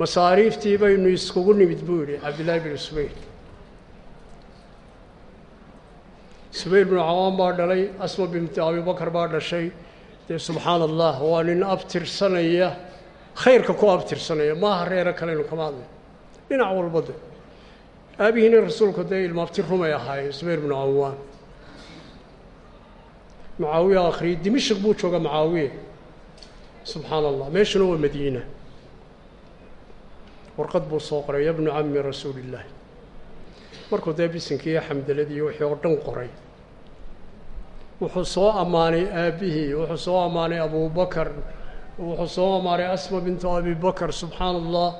masaariiftii baynu iskugu nimid buu yidhi cabdillaahi bnu subayr subayr binu cawaan baa dhalay asma binti abibakar baa dhashay dee subxaana allah waa nin abtirsanaya khayrka ku abtirsanaya maaha reero kaleynu kama hadlay dhinac walba de aabihiina rasuulku dee ilmaabti rumay ahaayeen subayr binu cawaan mucaawiya akhriyey dimishik buu jooga mucaawiya subxaana allah meeshuna waa madiina. Warqad buu soo qoray ya cami rasuuli illaahi markuu dee bisinkii xamdaladii wixii oo dhan qoray. Wuxuu soo ammaanay aabbihii wuxuu soo ammaanay abubakar wuxuu soo ammaanay asma bintu abibakar subxaana allah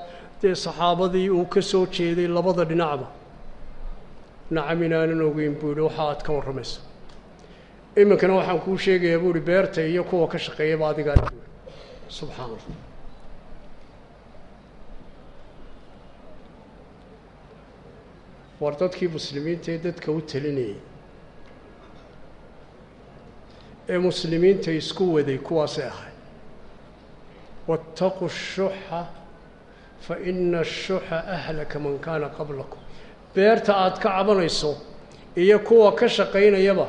dee saxaabadii uu ka soo jeeday labada dhinacba. Nacam inaanan ogeyn buu yihi waxa aad ka warramayso iminkana waxaan kuu sheegayaa buuhi beerta iyo kuwa ka shaqeeyaba adigaa duwan subxaan allah war dadkii muslimiinta ee dadka u talinayay ee muslimiinta isku waday kuwaasay ahay. Waataquu shuxa fa ina ashuxa ahlaka man kaana qablakum. Beerta aada ka cabanayso iyo kuwa ka shaqaynayaba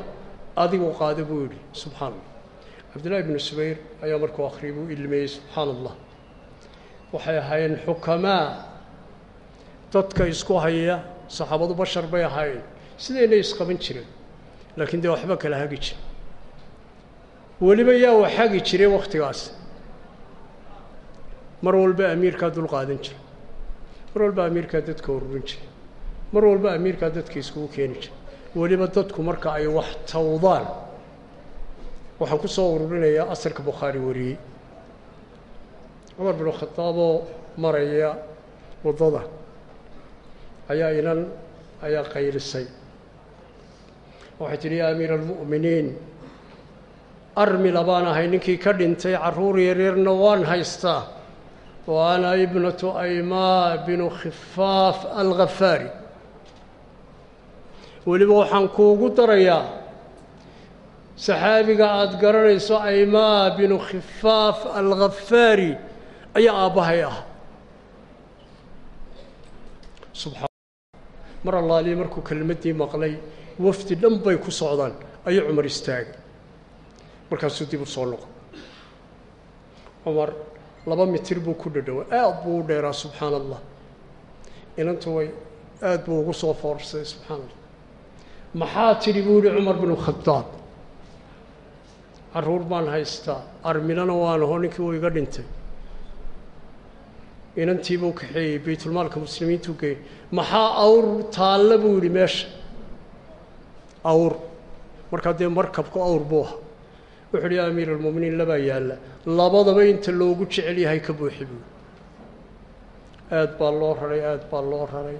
adigu qaada buu yidhi subxaana allah cabdillahi bnu subayr ayaa markuu akhriyay buu ilmeeyey subxaana allah waxay ahaayeen xukamaa. Dadka isku haya saxaabadu bashar bay ahaayeen. Sidaynay isqaban jireen? Laakiin dee waxba kala hagi jira weliba yaa wax hagi jiray wakhtigaas mar walba amiirkaa dul qaadan jira mar walba amiirkaa dadka ururin jira mar walba amiirkaa dadka iskugu keeni jira weliba dadku marka ay wax tawdaan. Waxaan ku soo ururinayaa asarka bukhaari wariyey. Cumar binu khadaaboo maraya waddada ayaa inan ayaa qaylisay waxay tidhi yaa amiira almu'miniin armila baan ahay ninkii ka dhintay carruur yaryarna waan haystaa. Wa ana ibnatu aymaa binu khifaaf alghafaari weliba waxaan kuugu darayaa saxaabiga aada garanayso aymaa binu khifaaf alghafaari ayaa aabbahay ah. Mar allaaliya markuu kelmaddii maqlay wafdi dhan bay ku socdaan ayuu cumar istaagay. Markaasuu dib u soo noqo. Cumar laba mitir buu ku dhadhowaa aad buu u dheeraa subxaana allah inantu way aad buu ugu soo foorsaday subxaana allah maxaa tidhi buu yihi cumar binu khadaab? Carruur baan haystaa. Armilana waan aho ninkii uu iga dhintay. Inantiibuu kaxeeyey baytulmaalka muslimiintuu geeyey. Maxaa awr taalla buu yidhi meesha? Awr. Markaa dee markabku awr buu ahaa. Wuxu uhi amiir almu'miniin labaa yaalla. Labadaba inta loogu jecel yahay ka buuxi buu aad baa loo raray aad baa loo raray.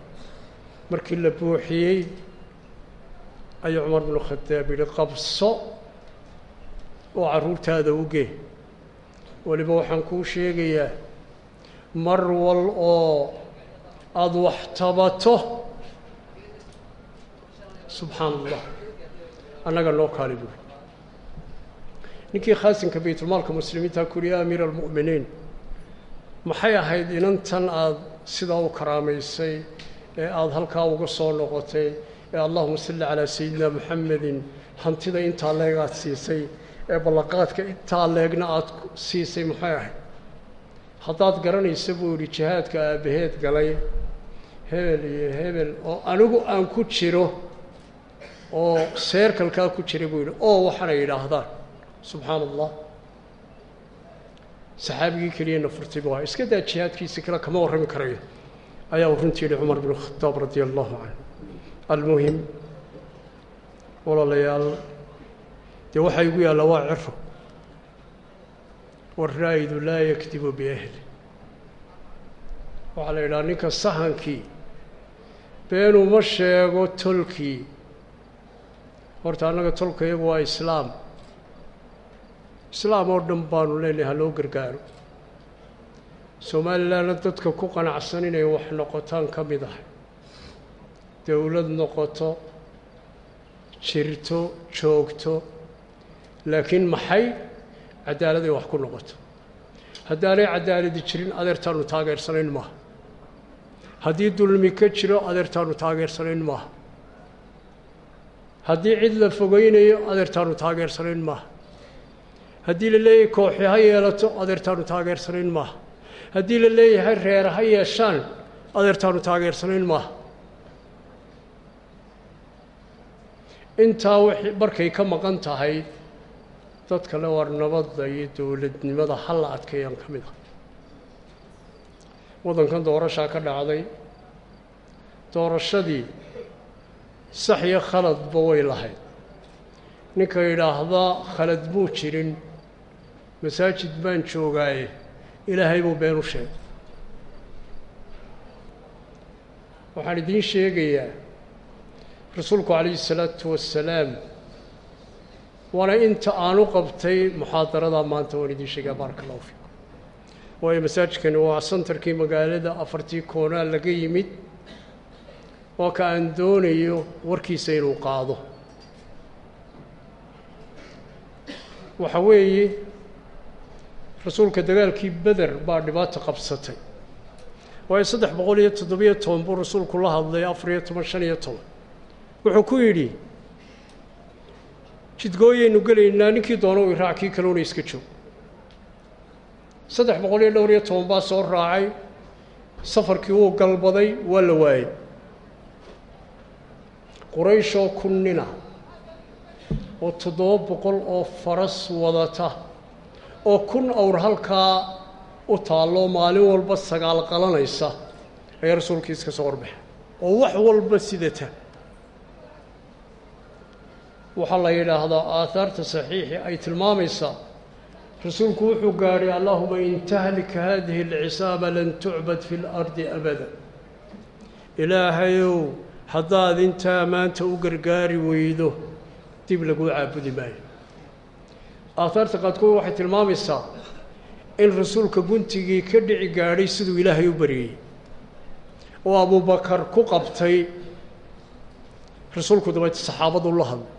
Markii la buuxiyey ayuu cumar binu khadaab yidhi qabso oo carruurtaada u gee. Weliba waxaan kuu sheegayaa mar wal oo aada wax tabato subxaana allah annaga noo kaali buuri ninkii khaasinka baytulmaalka muslimiinta ku uhi ya amiira almu'miniin maxay ahayd inantan aada sidaa u karaamaysay ee aada halkaa uga soo noqotay ee allahuma salli calaa sayidina moxamedin hantida intaa leeg aada siisay ee ballaqaadka intaa leegna aada siisay maxay ahayd haddaad garanaysa buu yidhi jihaadka aabbaheed galay hebel iyo hebel oo anigu aan ku jiro oo seerkalkaa ku jira buu yidhi. Oo waxaanay yidhaahdaan subxaana allah saxaabigii keliyana furtay ahaa. Iska daa jihaadkiisa kale kama warrami karayo ayaa uu runtii yihi cumar binu khadaab radia allahu canhu almuhim walaalayaal dee waxaa igu yaalla waa ciro waraa'idu laa yakdibu biahli. Waxaa la yidhaha ninka sahankii beenuma sheego tolkii. Horta annaga tolka iyagu waa islaam. Islaam oo dhan baanu leenahay ha loo gargaaro. Somalilanna dadka ku qanacsan inay wax noqotaan ka mid ahay dowlad noqoto jirto joogto laakiin maxay caddaaladay wax ku noqoto? Haddaanay caddaaladi jirin adeertaanu taageersanayn maaha. Haddii dulmi ka jiro adeertaanu taageersanayn maaha. Haddii cid la fogeynayo adeertaanu taageersanayn maaha. Haddii la leeyahay kooxi ha yeelato adeertaanu taageersanayn maaha. Haddii la leeyahay reer ha yeeshaan adeertaanu taageersanayn maaha intaa markay ka maqan tahay dadka le war nabadda iyo dowladnimada ha adkeeyaan ka mid ah. Waddankan doorashaa ka dhacday doorashadii sax iyo khaladba way lahayd. Ninka yidhaahdaa khalad muu jirin masaajid baan joogaaye ilaahay buu been u sheegay waxaan idiin sheegayaa rasuulku calayhi salaatu wassalaam waana inta aanu qabtay muxaadaradaa maanta waan idiin sheegaya baaraka allahu fiikum. Waayo masaajidkani waa santarkii magaalada afartii koonaa laga yimid waa ka aan doonayo warkiisa inuu qaado. Waxa weeye rasuulka dagaalkii beder baa dhibaato qabsatay. Waayo saddex boqol iyo toddobiyo toban buu rasuulku la hadlay afar iyo toban shan iyo toban wuxuu ku yidhi jidgooyaynu gelaynaa ninkii doono u iraac kii kaloona iska joog saddex boqol iyo dhowr iyo toban baa soo raacay. Safarkii wuu galbaday waa la waayey qurayshoo kun nina oo toddoba boqol oo faras wadata oo kun awr halkaa u taallo maalin walba sagaal qalanaysa ayaa rasuulkii iska soo horbaxa oo wax walba sidata waxaa la yidhaahdaa aahaarta saxiixi ay tilmaamaysaa rasuulku wuxuu gaadhay allahuma in tahlika hadihi alcisaaba lan tucbad fi lardi abada. Ilaahayow haddaad intaa maanta u gargaari weydo dib laguu caabudi maayo. Aahaarta qaadkood waxay tilmaamaysaa in rasuulka guntigii ka dhici gaadhay siduu ilaahay u baryayey oo abubakar ku qabtay rasuulku dabeete saxaabadu la hadlay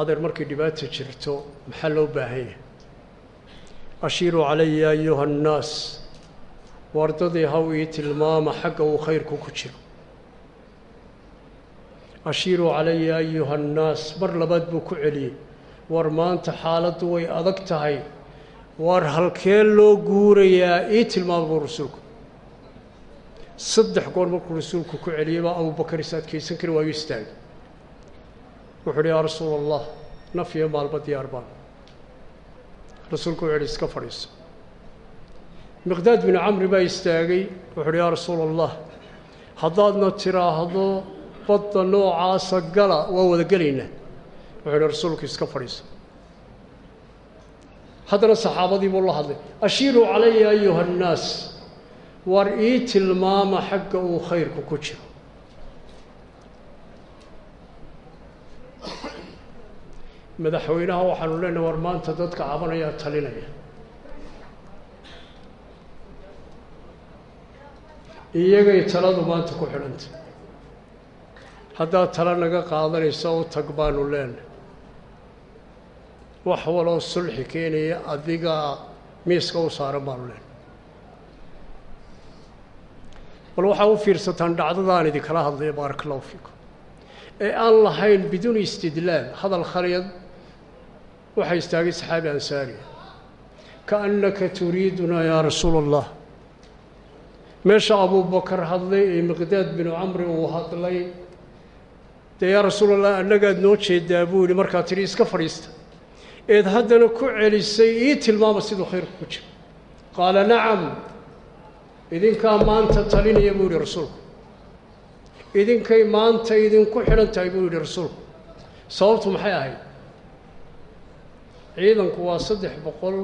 adeer markay dhibaata jirto maxaa loo baahan yahay? Ashiiruu calaya ayuha annaas wardadii haw ii tilmaama xagga uu khayrku ku jiro. Ashiiruu calaya ayuha annaas mar labaad buu ku celiyey. War maanta xaaladdu way adag tahay. War halkee loo guurayaa ii tilmaama buu rasuulku. Saddex goor markuu rasuulku ku celiyey baa abubakar is adkaysan kari waayu istaagay wuxu uhi yaa rasuula allah naf iyo maalba diyaar baan. Rasuulku wuxu uhi iska fadhiiso. Miqdaad binu camri baa istaagay wuxu uhi yaa rasuula allah haddaadna tiraahdo badda noocaasa gala waa wada gelaynaa wuxuu uhi rasuulku iska fadhiiso. Haddana saxaabadii buu la hadlay ashiiruu calaya ayuha annaas war ii tilmaama xagga uu khayrku ku jiro madaxweynaha waxaanu leenahay war maanta dadka cabanayaa talinaya. Iyagay taladu maanta ku xidhantay haddaad tala naga qaadanaysa u tag baanu leenahay. Wax waloo sulxi keenaya adigaa miiska u saaran baanu leenahay. Bal waxaa u fiirsataan dhacdadaan idinkala hadlaya baaraka allahu fiikum. Ee aan lahayn biduuni istidlaal hadal khalyad waxaa istaagay saxaabi ansaariya kaannaka turiidunaa yaa rasuula allah meesha abubakar hadlay ee miqdaad binu camri uu hadlay. Dee yaa rasuul allah annagaad noo jeedaa buu yidhi markaa tidhi iska fadhiista. Eed haddana ku celisay ii tilmaama siduu khayrku ku jiro. Qaala nacam idinkaa maanta talinaya buu yidhi rasuulku. Idinkay maanta idinku xidhan tahay buu yidhi rasuulku. Sababtu maxay ahayd ciidanku waa saddex boqol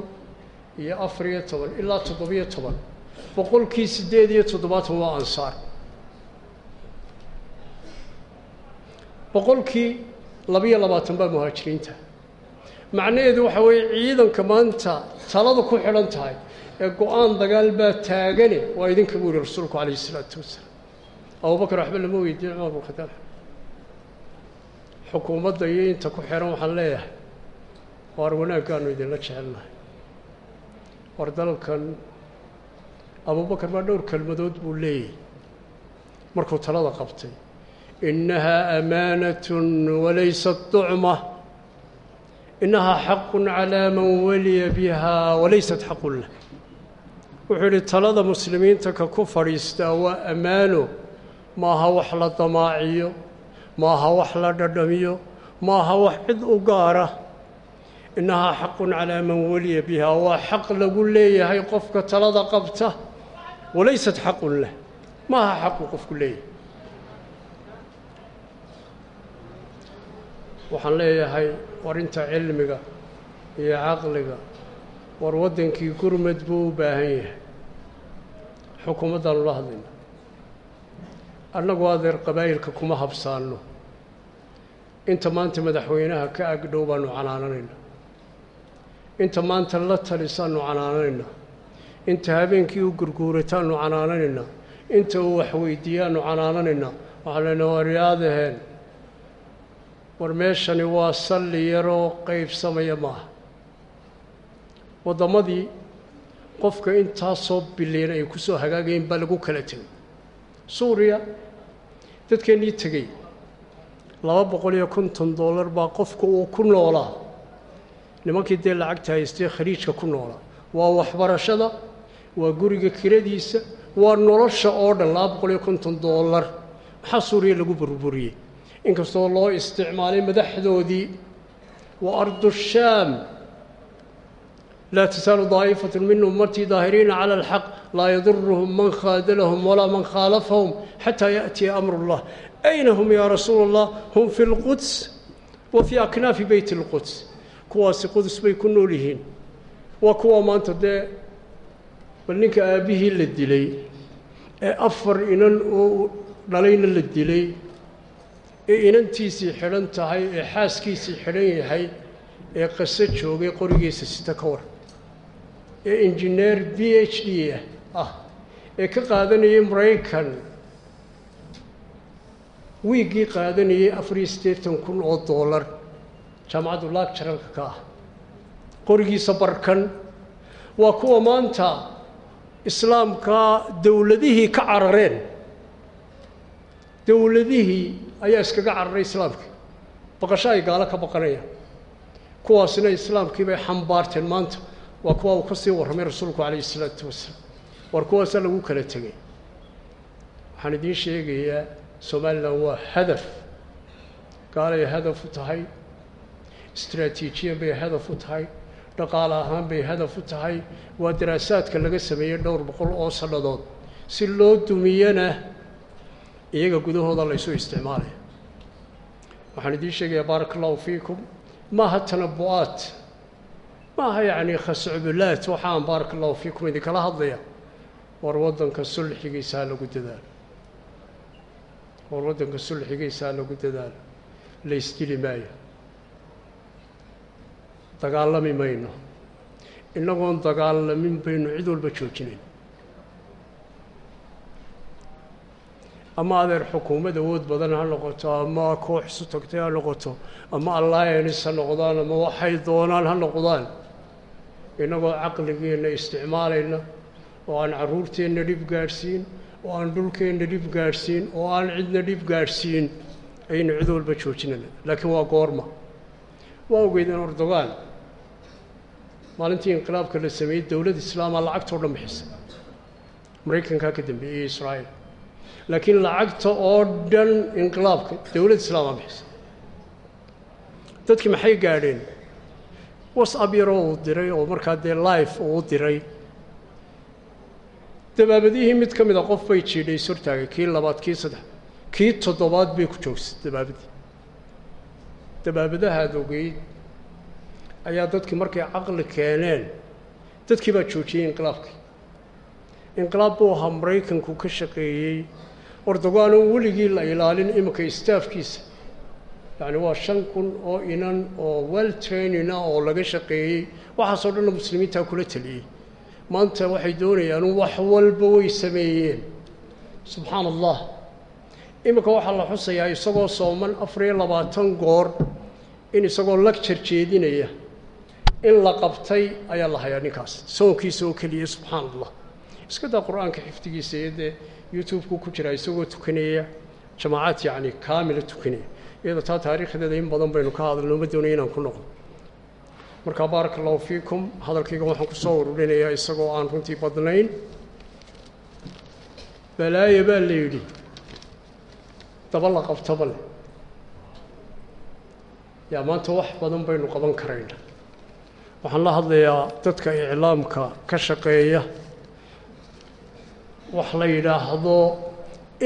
iyo afariyo toban ilaa toddobiyo toban. Boqolkii sideed iyo toddobaatan waa ansaar. Boqolkii labaiyo labaatan baa muhaajiriinta. Macnaheedu waxa weeye ciidanka maanta talada ku xidhan tahay ee go'aan dagaal baa taagane waa idinka buu yihi rasuulku calayhi isalaatu wasalaam. Abubakar waxba lama weydiin cumar bn xukuumadda iyo inta ku xidhan waxaan leeyahay waar wanaaggaanu idinla jecelnahay war dalkan abubakar baa dhowr kelmadood buu leeyahy markuu talada qabtay innahaa amaanatun walaysat ducma. Innahaa xaqun calaa man waliya biha walaysat xaqun lah. Wuxuu yidhi talada muslimiinta ka ku fadhiistaa waa ammaano maaha wax la damaaciyo maaha wax la dhadhamiyo maaha wax cid u gaara innahaa xaqun calaa man waliya biha waa xaq lagu leeyahay qofka talada qabta walaysat xaqun lah maaha xaqu qofku leeyahay waxaan leeyahay war inta cilmiga iyo caqliga war waddankii gurmad buu u baahan yahay xukuumaddaanu la hadlayna annagu adeer qabaa'ilka kuma habsaanno inta maanta madaxweynaha ka agdhow baanu canaananaynaa inta maanta la talisaanu canaananaynaa inta habeenkii u gurguurataanu canaananaynaa inta uu waxweydiiyaanu canaananaynaa waxaan leenaha waryaadaheen war meeshani waa salli yaroo qaybsamaya maaha. Waddamadii qofka intaasoo bilyan ay ku soo hagaagayeen baa lagu kala tegay suuriya dadkeennii tegey. Laba boqol iyo konton dollar baa qofka uu ku noolaa nimankii dee lacagta haystee khaliijka ku noola. Waa waxbarashada waa guriga kiradiisa waa nolosha oo dhan laba boqol iyo konton doolar maxaa suuriya lagu burburiyey? Inkastoo loo isticmaalay madaxdoodii wa ardushaam laa tasaalu daa'ifatun min ummatii daahiriina cala alxaq laa yaduruhum man khaadalahum walaa man khaalafahum xataa ya'tiya amru llah ayna hum yaa rasuul allah hum fi lquds wa fii aknaafi beyti اlquds kuwaasi qudus bay ku nool yihiin waa kuwa maanta dee bal ninka aabbihii la dilay ee afar inan oo dhalayna la dilay ee inantiisii xidhan tahay ee xaaskiisii xidhan yahay ee qaso joogay qorigiisa sita ka war ee injineer b h d ah ee ka qaadanayay maraykan wiiggii qaadanayay afariyo siddeetan kun oo dollar jaamacaddu laagjaralka ka ah. Qorigiisa barkan. Waa kuwa maanta islaamka dowladihii ka carareen. Dowladihii ayaa iskaga cararay islaamkii baqasho ay gaalo ka baqanayaan kuwaasina islaamkii bay xambaarteen maanta. Waa kuwa uu ka sii warramay rasuulku calayhi isalaatu wasalaam. War kuwaasaa lagu kala tegay. Waxaan idiin sheegayaa somalilan waa hadaf. Gaalay hadaf u tahay istraatiijiyan bay hadaf u tahay dhaqaale ahaan bay hadaf u tahay waa daraasaadka laga sameeyey dhowr boqol oo sannadood. Si loo dumiyana iyaga gudahooda laysu isticmaalaya waxaan idiin sheegayaa baaraka allahu fiikum maaha tanabu-aat maaha yacni khascubulaat waxaan baaraka allahu fiikum idinkala hadlaya war waddanka sulxigiisa ha lagu dadaalo. War waddanka sulxigiisa lagu dadaalo. La isdili maayo dagaalami mayno innagoon dagaalamin baynu cid walba joojinayn ama adeer xukuumad awood badan ha noqoto ama koox isu tagtay ha noqoto ama alliance ha noqdaan ama waxay doonaan ha noqdaan innagoo caqligeenna isticmaalayna oo aan carruurteenna dhib gaadhsiin oo aan dhulkeenna dhib gaadhsiin oo aan cidna dhib gaadhsiin ayaynu cid walba joojinayna laakiin waa goorma. Waa ogeydeen ordogan maalintii inqilaabka la sameeyey dowlad islaamaa lacagtao dhan bixisa maraykankaa ka dambeeyey israa'iil. Laakiin lacagta oo dhan inqilaabka dowlad islaamaa bixisa dadkii maxay gaadheen? Wasab yaroo uu diray oo markaa dee life uu diray. Dabaabadihii mid ka mid a qof bay jiidhay is hortaagay kii labaad kii saddex kii toddobaad bay ku joogsay dabaabadii. Dabaabadahaad ogeyd ayaa dadkii markay caqli keeneen dadkii baa joojiyey inqilaabkii. Inqilaab buu ahaa maraykanku ka shaqeeyey. Ordogan oo weligii la ilaalin iminka istaafkiisa. Yacni waa shan kun oo inan oo well trainina oo laga shaqeeyey. Waxaasoo dhanna muslimiintaa kula teliyey maanta waxay doonayaan wax walba way sameeyeen. Subxaana allah iminka waxaa la xusayaa isagoo sooman afar iyo labaatan goor in isagoo lagjar jeedinaya in la qabtay ayaa la hayaa ninkaas. Soonkiisa oo keliya subxaana allah iska daa qur'aanka xifdigiisa iyo youtube-ku ku jiraa isagoo tukanaya jamaacaad yacni kaamila tukanaya iyada taa taariikhdeeda in badan baynu ka hadalno ma doonaya inaan ku noqdo marka baaraka allahu fiikum. Hadalkayga waxaan ku soo ururinayaa isagoo aan runtii badnayn. Balaayo baa la yidhi daba la qabtaba le yaa maanta wax badan baynu qaban karayna waxaan la hadlayaa dadka iclaamka ka shaqeeya. Wax la yidhaahdo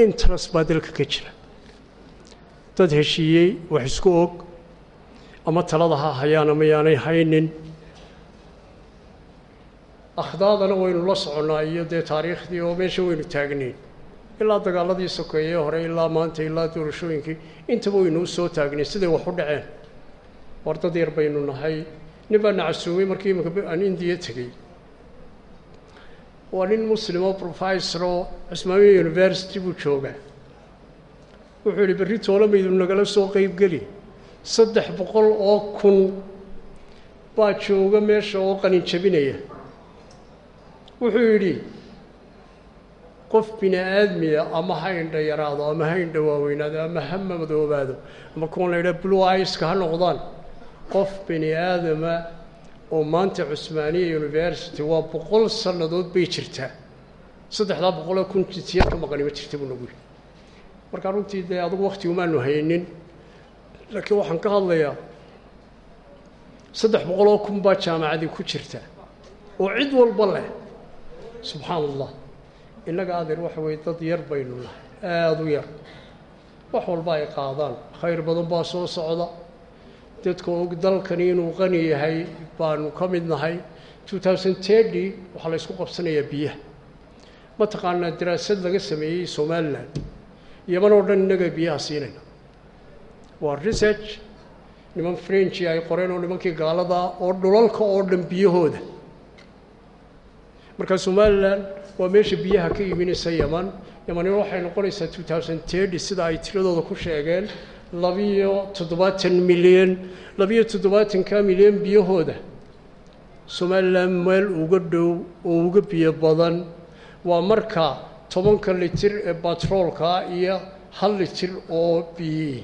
interest baa dalka ka jira. Dad heshiiyey wax isku og ama talada ha hayaan ama yaanay haynin. Akhdaadana waynu la soconnaa iyo dee taariikhdii oo meesha waynu taagnayn. Ilaa dagaaladii sokeeye hore ilaa maanta ilaa doorashooyinkii intaba waynu u soo taagnayn siday wax u dhaceen. War dad yar baynu nahay nin baa nacasuumay markii iminka aan indiya tegey waa nin muslimo professor oo cismaamiya university buu joogaa wuxuu yidhi berri toolamaydu nagala soo qeybgeli saddex boqol oo kun baa jooga meesha oo qanin jabinaya wuxuu yidhi qof bini aadmiya ama ha indha yaraado ama ha indha waaweynaado ama ha madoobaado ama kuwan la yidhaha blue iska ha noqdaan qof bini aadama oo maanta cusmaaniya university waa boqol sannadood bay jirtaa. Saddexdaa boqoloo kun jinsiyad ka maqani ma jirta buu nagu yidhi. Markaa runtii dee adugu wakti umaanu haynin laakiin waxaan ka hadlayaa saddex boqoloo kun baa jaamacadii ku jirta. Oo cid walba leh. Subxaana allah innaga adeer waxa weeye dad yar baynu nahay aada u yar. Wax walba ay qaadaan. Khayr badan baa soo socda dadka og dalkani inuu qani yahay baanu ka mid nahay. two thousand waxaa la ysku qabsanayaa biyaha. Mataqaanaa daraasad laga sameeyey somalilan yaman oo dhan innaga biyaha siinayna waa research. Niman frenchi ay qoreen oo nimankii gaaladaa oo dhulalka oo dhan biyahooda. Marka somalilan waa meesha biyaha ka iibinaysa yaman yamanina waxay noqonaysaa two thousand thirty sida ay tiradooda ku sheegeen labiyo toddobaatan milyan labiyo toddobaatanka milyan biyahooda. Somalilan meel uga dhow oo uga biyo badan. Waa marka tobanka litir ee batroolka iyo hal litir oo biyii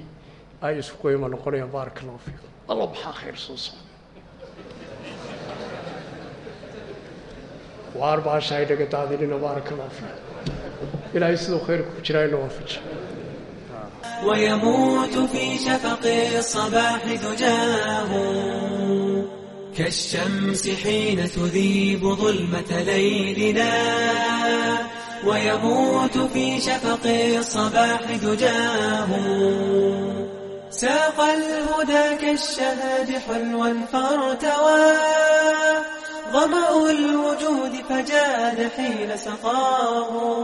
ay isku qiimo noqonayaan baaraka allahu fiikum alla maxaa khayr soo socda? Waar baasha ay dhaga daadinina baaraka allahu fiikum ilaahay siduu khayrka ku jiraa ina waafaji ويموت في شفق الصباح زجاه كالشمس حين تذيب ظلمة ليلنا ويموت في شفق الصباح دجاه ساق الهدى كالشهاد حلوا فارتوى ظمأ الوجود فجاد حين سقاه